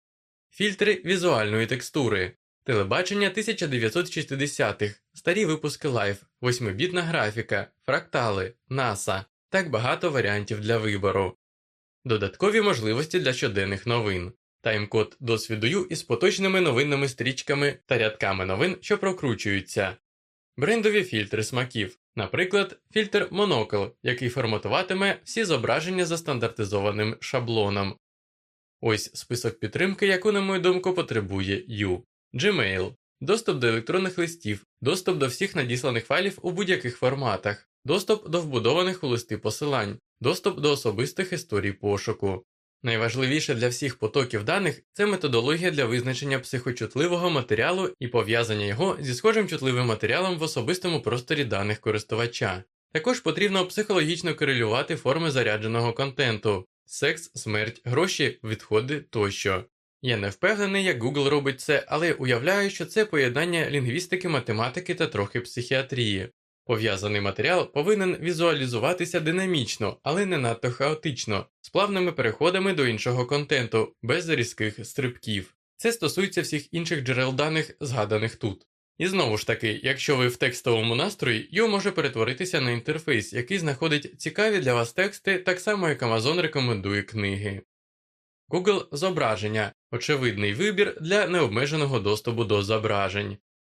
S1: фільтри візуальної текстури, телебачення 1960-х, старі випуски Life, восьмибітна графіка, фрактали, NASA, так багато варіантів для вибору, додаткові можливості для щоденних новин, таймкод досвіду Ю із поточними новинними стрічками та рядками новин, що прокручуються, брендові фільтри смаків, наприклад, фільтр Монокл, який форматуватиме всі зображення за стандартизованим шаблоном. Ось список підтримки, яку, на мою думку, потребує Ю. Gmail, доступ до електронних листів, доступ до всіх надісланих файлів у будь-яких форматах, доступ до вбудованих у листи посилань, доступ до особистих історій пошуку. Найважливіше для всіх потоків даних це методологія для визначення психочутливого матеріалу і пов'язання його зі схожим чутливим матеріалом в особистому просторі даних користувача. Також потрібно психологічно корелювати форми зарядженого контенту секс, смерть, гроші, відходи тощо. Я не впевнений, як Google робить це, але уявляю, що це поєднання лінгвістики, математики та трохи психіатрії. Пов'язаний матеріал повинен візуалізуватися динамічно, але не надто хаотично, з плавними переходами до іншого контенту, без різких стрибків. Це стосується всіх інших джерел даних, згаданих тут. І знову ж таки, якщо ви в текстовому настрої, його може перетворитися на інтерфейс, який знаходить цікаві для вас тексти, так само як Amazon рекомендує книги. Google зображення очевидний вибір для необмеженого доступу до зображень,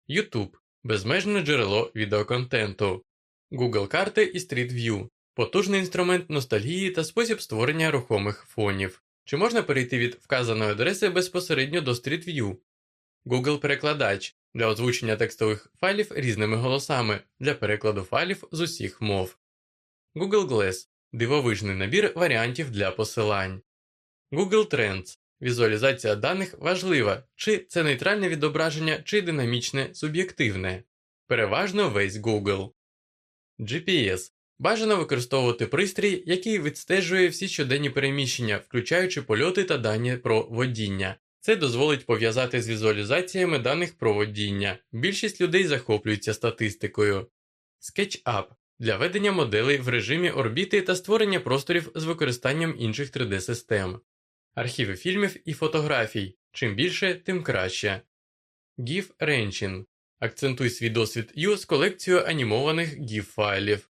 S1: YouTube безмежне джерело відеоконтенту, Google карти і Street View потужний інструмент ностальгії та спосіб створення рухомих фонів. Чи можна перейти від вказаної адреси безпосередньо до Street View? Google перекладач для озвучення текстових файлів різними голосами для перекладу файлів з усіх мов. Google Glass дивовижний набір варіантів для посилань. Google Trends Візуалізація даних важлива, чи це нейтральне відображення, чи динамічне суб'єктивне. Переважно весь Google. GPS бажано використовувати пристрій, який відстежує всі щоденні переміщення, включаючи польоти та дані про водіння. Це дозволить пов'язати з візуалізаціями даних про водіння. Більшість людей захоплюються статистикою. SketchUp для ведення моделей в режимі орбіти та створення просторів з використанням інших 3D-систем архіви фільмів і фотографій. Чим більше, тим краще. GIF Ренчин. Акцентуй свій досвід U з колекцією анімованих GIF файлів.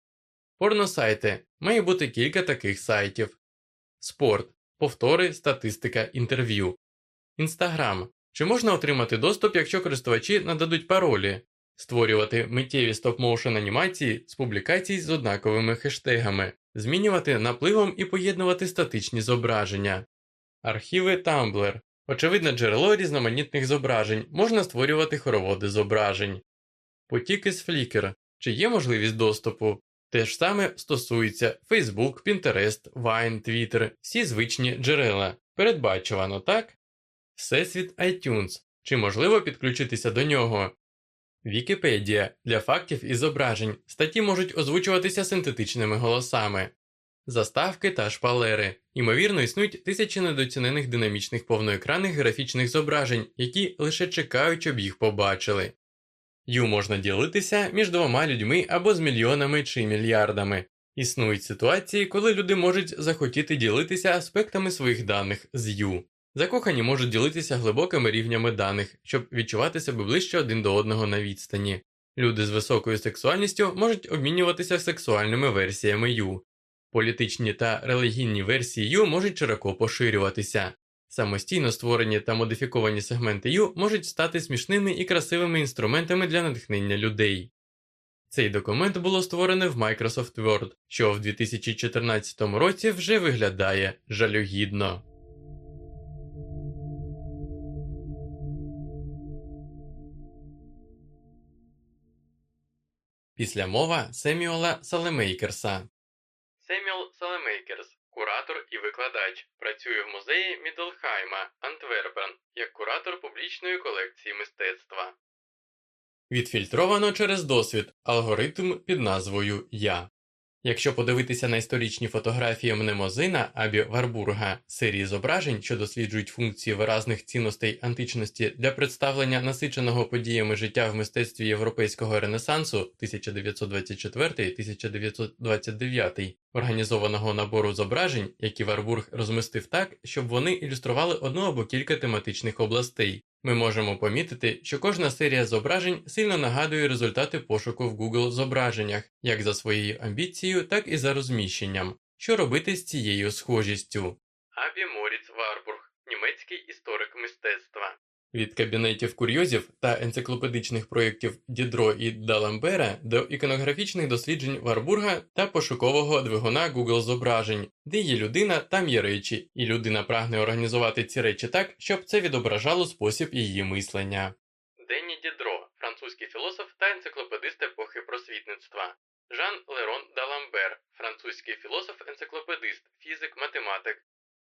S1: Порносайти. Має бути кілька таких сайтів. Спорт. Повтори, статистика, інтерв'ю. Інстаграм. Чи можна отримати доступ, якщо користувачі нададуть паролі, створювати миттєві стоп-моушен анімації з публікацій з однаковими хештегами, змінювати напливом і поєднувати статичні зображення. Архіви Tumblr. Очевидне джерело різноманітних зображень, можна створювати хороводи зображень. Потіки з Flickr. Чи є можливість доступу? Те ж саме стосується Facebook, Pinterest, Vine, Twitter, всі звичні джерела. Передбачувано, так? Всесвіт iTunes. Чи можливо підключитися до нього? Вікіпедія для фактів і зображень. Статті можуть озвучуватися синтетичними голосами заставки та шпалери. Ймовірно, існують тисячі недоцінених динамічних повноекранних графічних зображень, які лише чекають, щоб їх побачили. Ю можна ділитися між двома людьми або з мільйонами чи мільярдами. Існують ситуації, коли люди можуть захотіти ділитися аспектами своїх даних з Ю. Закохані можуть ділитися глибокими рівнями даних, щоб відчувати себе ближче один до одного на відстані. Люди з високою сексуальністю можуть обмінюватися сексуальними версіями Ю. Політичні та релігійні версії U можуть широко поширюватися. Самостійно створені та модифіковані сегменти U можуть стати смішними і красивими інструментами для натхнення людей. Цей документ було створене в Microsoft Word, що в 2014 році вже виглядає жалюгідно. Післямова Семюела Салемейкерса Семюл Салемейкерс, куратор і викладач, працює в музеї Мідлхайма, Антверпен, як куратор публічної колекції мистецтва. Відфільтровано через досвід алгоритм під назвою Я. Якщо подивитися на історичні фотографії Мнемозина абі Варбурга, серії зображень, що досліджують функції виразних цінностей античності для представлення насиченого подіями життя в мистецтві європейського ренесансу 1924-1929, організованого набору зображень, які Варбург розмістив так, щоб вони ілюстрували одну або кілька тематичних областей. Ми можемо помітити, що кожна серія зображень сильно нагадує результати пошуку в Google зображеннях, як за своєю амбіцією, так і за розміщенням. Що робити з цією схожістю? Абі Моріц Варбург, німецький історик мистецтва. Від кабінетів курйозів та енциклопедичних проєктів Дідро і Даламбера до іконографічних досліджень Варбурга та пошукового двигуна Google зображень, де є людина, там є речі, і людина прагне організувати ці речі так, щоб це відображало спосіб її мислення. Денні Дідро, французький філософ та енциклопедист епохи просвітництва. Жан Лерон Даламбер, французький філософ-енциклопедист, фізик, математик.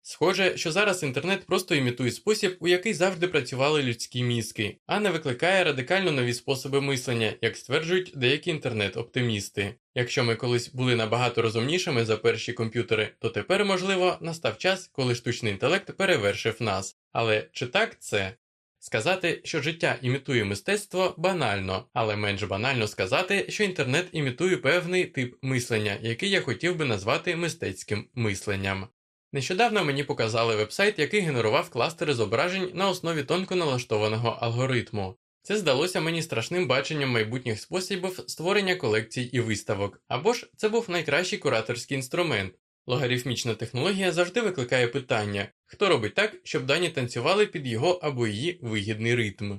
S1: Схоже, що зараз інтернет просто імітує спосіб, у який завжди працювали людські мізки, а не викликає радикально нові способи мислення, як стверджують деякі інтернет-оптимісти. Якщо ми колись були набагато розумнішими за перші комп'ютери, то тепер, можливо, настав час, коли штучний інтелект перевершив нас. Але чи так це? Сказати, що життя імітує мистецтво, банально, але менш банально сказати, що інтернет імітує певний тип мислення, який я хотів би назвати мистецьким мисленням. Нещодавно мені показали вебсайт, який генерував кластери зображень на основі тонко налаштованого алгоритму. Це здалося мені страшним баченням майбутніх способів створення колекцій і виставок, або ж це був найкращий кураторський інструмент. Логарифмічна технологія завжди викликає питання, хто робить так, щоб дані танцювали під його або її вигідний ритм.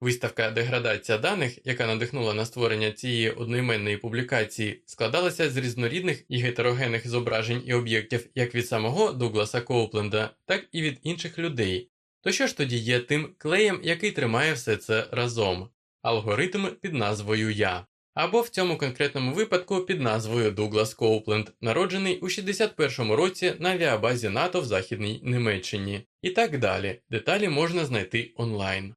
S1: Виставка Деградація даних, яка надихнула на створення цієї одноіменної публікації, складалася з різнорідних і гетерогенних зображень і об'єктів як від самого Дугласа Коупленда, так і від інших людей. То що ж тоді є тим клеєм, який тримає все це разом? Алгоритм під назвою Я. Або в цьому конкретному випадку під назвою Дуглас Коупленд, народжений у 61-му році на авіабазі НАТО в Західній Німеччині. І так далі. Деталі можна знайти онлайн.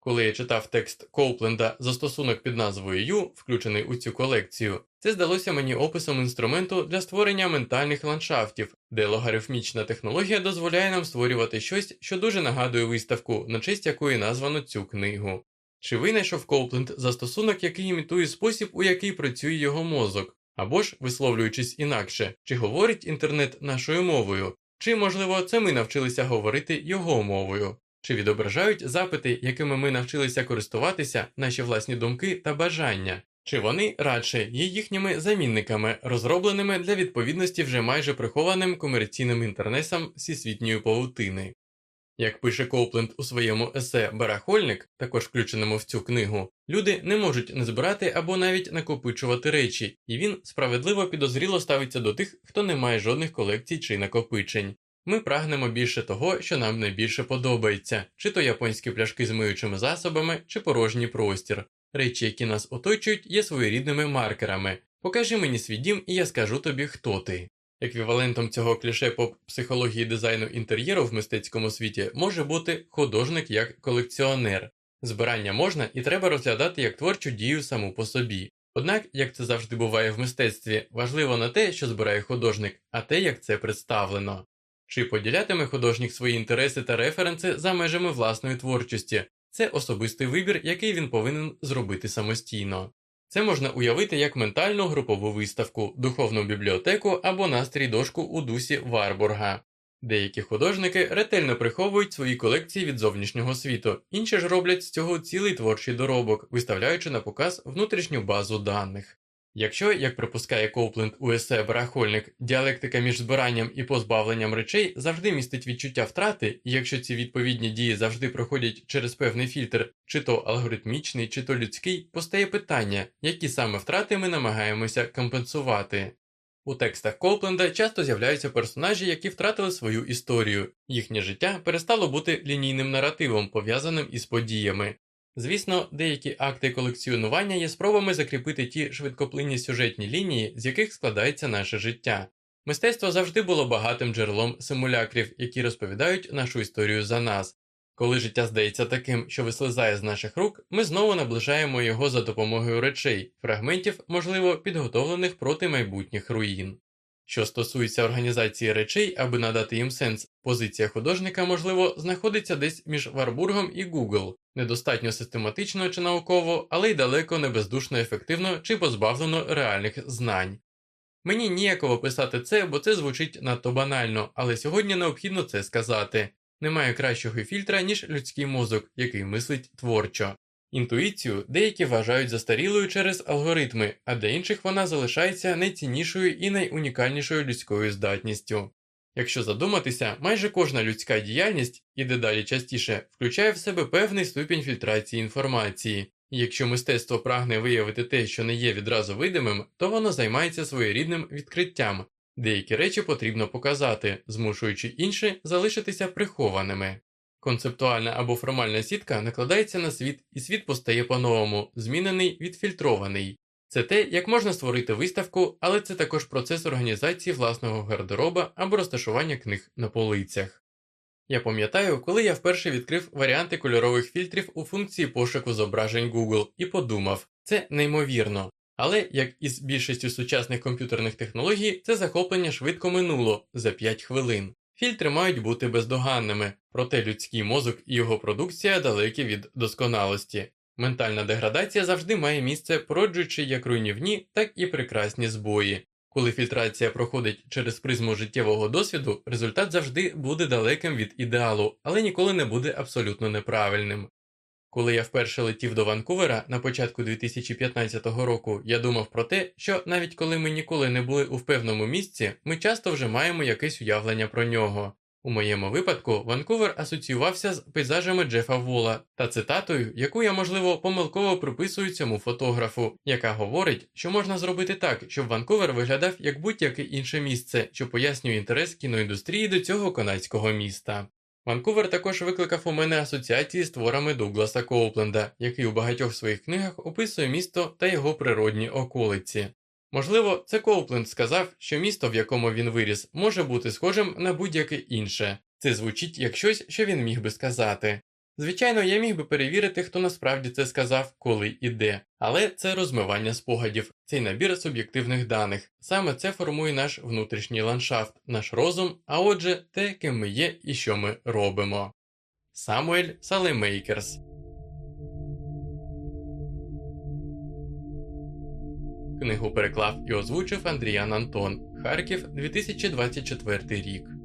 S1: Коли я читав текст Коупленда застосунок під назвою U, включений у цю колекцію, це здалося мені описом інструменту для створення ментальних ландшафтів, де логарифмічна технологія дозволяє нам створювати щось, що дуже нагадує виставку, на честь якої названо цю книгу. Чи винайшов Коупленд застосунок, який імітує спосіб, у який працює його мозок, або ж, висловлюючись інакше, чи говорить інтернет нашою мовою, чи, можливо, це ми навчилися говорити його мовою. Чи відображають запити, якими ми навчилися користуватися, наші власні думки та бажання, чи вони радше є їхніми замінниками, розробленими для відповідності вже майже прихованим комерційним інтернесам всесвітньої павутини? Як пише Коупленд у своєму есе Барахольник, також включеному в цю книгу, люди не можуть не збирати або навіть накопичувати речі, і він справедливо підозріло ставиться до тих, хто не має жодних колекцій чи накопичень. Ми прагнемо більше того, що нам найбільше подобається, чи то японські пляшки з миючими засобами, чи порожній простір. Речі, які нас оточують, є своєрідними маркерами. Покажи мені свій дім, і я скажу тобі, хто ти. Еквівалентом цього кліше по психології дизайну інтер'єру в мистецькому світі може бути художник як колекціонер. Збирання можна і треба розглядати як творчу дію саму по собі. Однак, як це завжди буває в мистецтві, важливо не те, що збирає художник, а те, як це представлено. Чи поділятиме художник свої інтереси та референси за межами власної творчості, це особистий вибір, який він повинен зробити самостійно. Це можна уявити як ментальну групову виставку, духовну бібліотеку або настрій дошку у дусі Варбурга. Деякі художники ретельно приховують свої колекції від зовнішнього світу, інші ж роблять з цього цілий творчий доробок, виставляючи на показ внутрішню базу даних. Якщо, як припускає Коупленд у есе діалектика між збиранням і позбавленням речей завжди містить відчуття втрати, і якщо ці відповідні дії завжди проходять через певний фільтр, чи то алгоритмічний, чи то людський, постає питання, які саме втрати ми намагаємося компенсувати. У текстах Коупленда часто з'являються персонажі, які втратили свою історію, їхнє життя перестало бути лінійним наративом, пов'язаним із подіями. Звісно, деякі акти колекціонування є спробами закріпити ті швидкоплинні сюжетні лінії, з яких складається наше життя. Мистецтво завжди було багатим джерелом симулякрів, які розповідають нашу історію за нас. Коли життя здається таким, що вислизає з наших рук, ми знову наближаємо його за допомогою речей, фрагментів, можливо, підготовлених проти майбутніх руїн. Що стосується організації речей, аби надати їм сенс, позиція художника, можливо, знаходиться десь між Варбургом і Google, недостатньо систематично чи науково, але й далеко не бездушно ефективно чи позбавлено реальних знань. Мені ніяково писати це, бо це звучить надто банально, але сьогодні необхідно це сказати. Немає кращого фільтра, ніж людський мозок, який мислить творчо. Інтуїцію деякі вважають застарілою через алгоритми, а для інших вона залишається найціннішою і найунікальнішою людською здатністю. Якщо задуматися, майже кожна людська діяльність і дедалі частіше включає в себе певний ступінь фільтрації інформації, і якщо мистецтво прагне виявити те, що не є відразу видимим, то воно займається своєрідним відкриттям, деякі речі потрібно показати, змушуючи інші залишитися прихованими. Концептуальна або формальна сітка накладається на світ, і світ постає по-новому, змінений, відфільтрований. Це те, як можна створити виставку, але це також процес організації власного гардероба або розташування книг на полицях. Я пам'ятаю, коли я вперше відкрив варіанти кольорових фільтрів у функції пошуку зображень Google і подумав, це неймовірно. Але, як і з більшістю сучасних комп'ютерних технологій, це захоплення швидко минуло за 5 хвилин. Фільтри мають бути бездоганними, проте людський мозок і його продукція далекі від досконалості. Ментальна деградація завжди має місце, породжуючи як руйнівні, так і прекрасні збої. Коли фільтрація проходить через призму життєвого досвіду, результат завжди буде далеким від ідеалу, але ніколи не буде абсолютно неправильним. Коли я вперше летів до Ванкувера на початку 2015 року, я думав про те, що навіть коли ми ніколи не були у певному місці, ми часто вже маємо якесь уявлення про нього. У моєму випадку Ванкувер асоціювався з пейзажами Джефа Вола та цитатою, яку я, можливо, помилково приписую цьому фотографу, яка говорить, що можна зробити так, щоб Ванкувер виглядав як будь-яке інше місце, що пояснює інтерес кіноіндустрії до цього канадського міста. Ванкувер також викликав у мене асоціації з творами Дугласа Коупленда, який у багатьох своїх книгах описує місто та його природні околиці. Можливо, це Коупленд сказав, що місто, в якому він виріс, може бути схожим на будь-яке інше. Це звучить як щось, що він міг би сказати. Звичайно, я міг би перевірити, хто насправді це сказав, коли і де, але це розмивання спогадів, цей набір суб'єктивних даних. Саме це формує наш внутрішній ландшафт, наш розум, а отже, те, ким ми є і що ми робимо. Самуель Салемейкерс Книгу переклав і озвучив Андріян Антон Харків 2024 рік.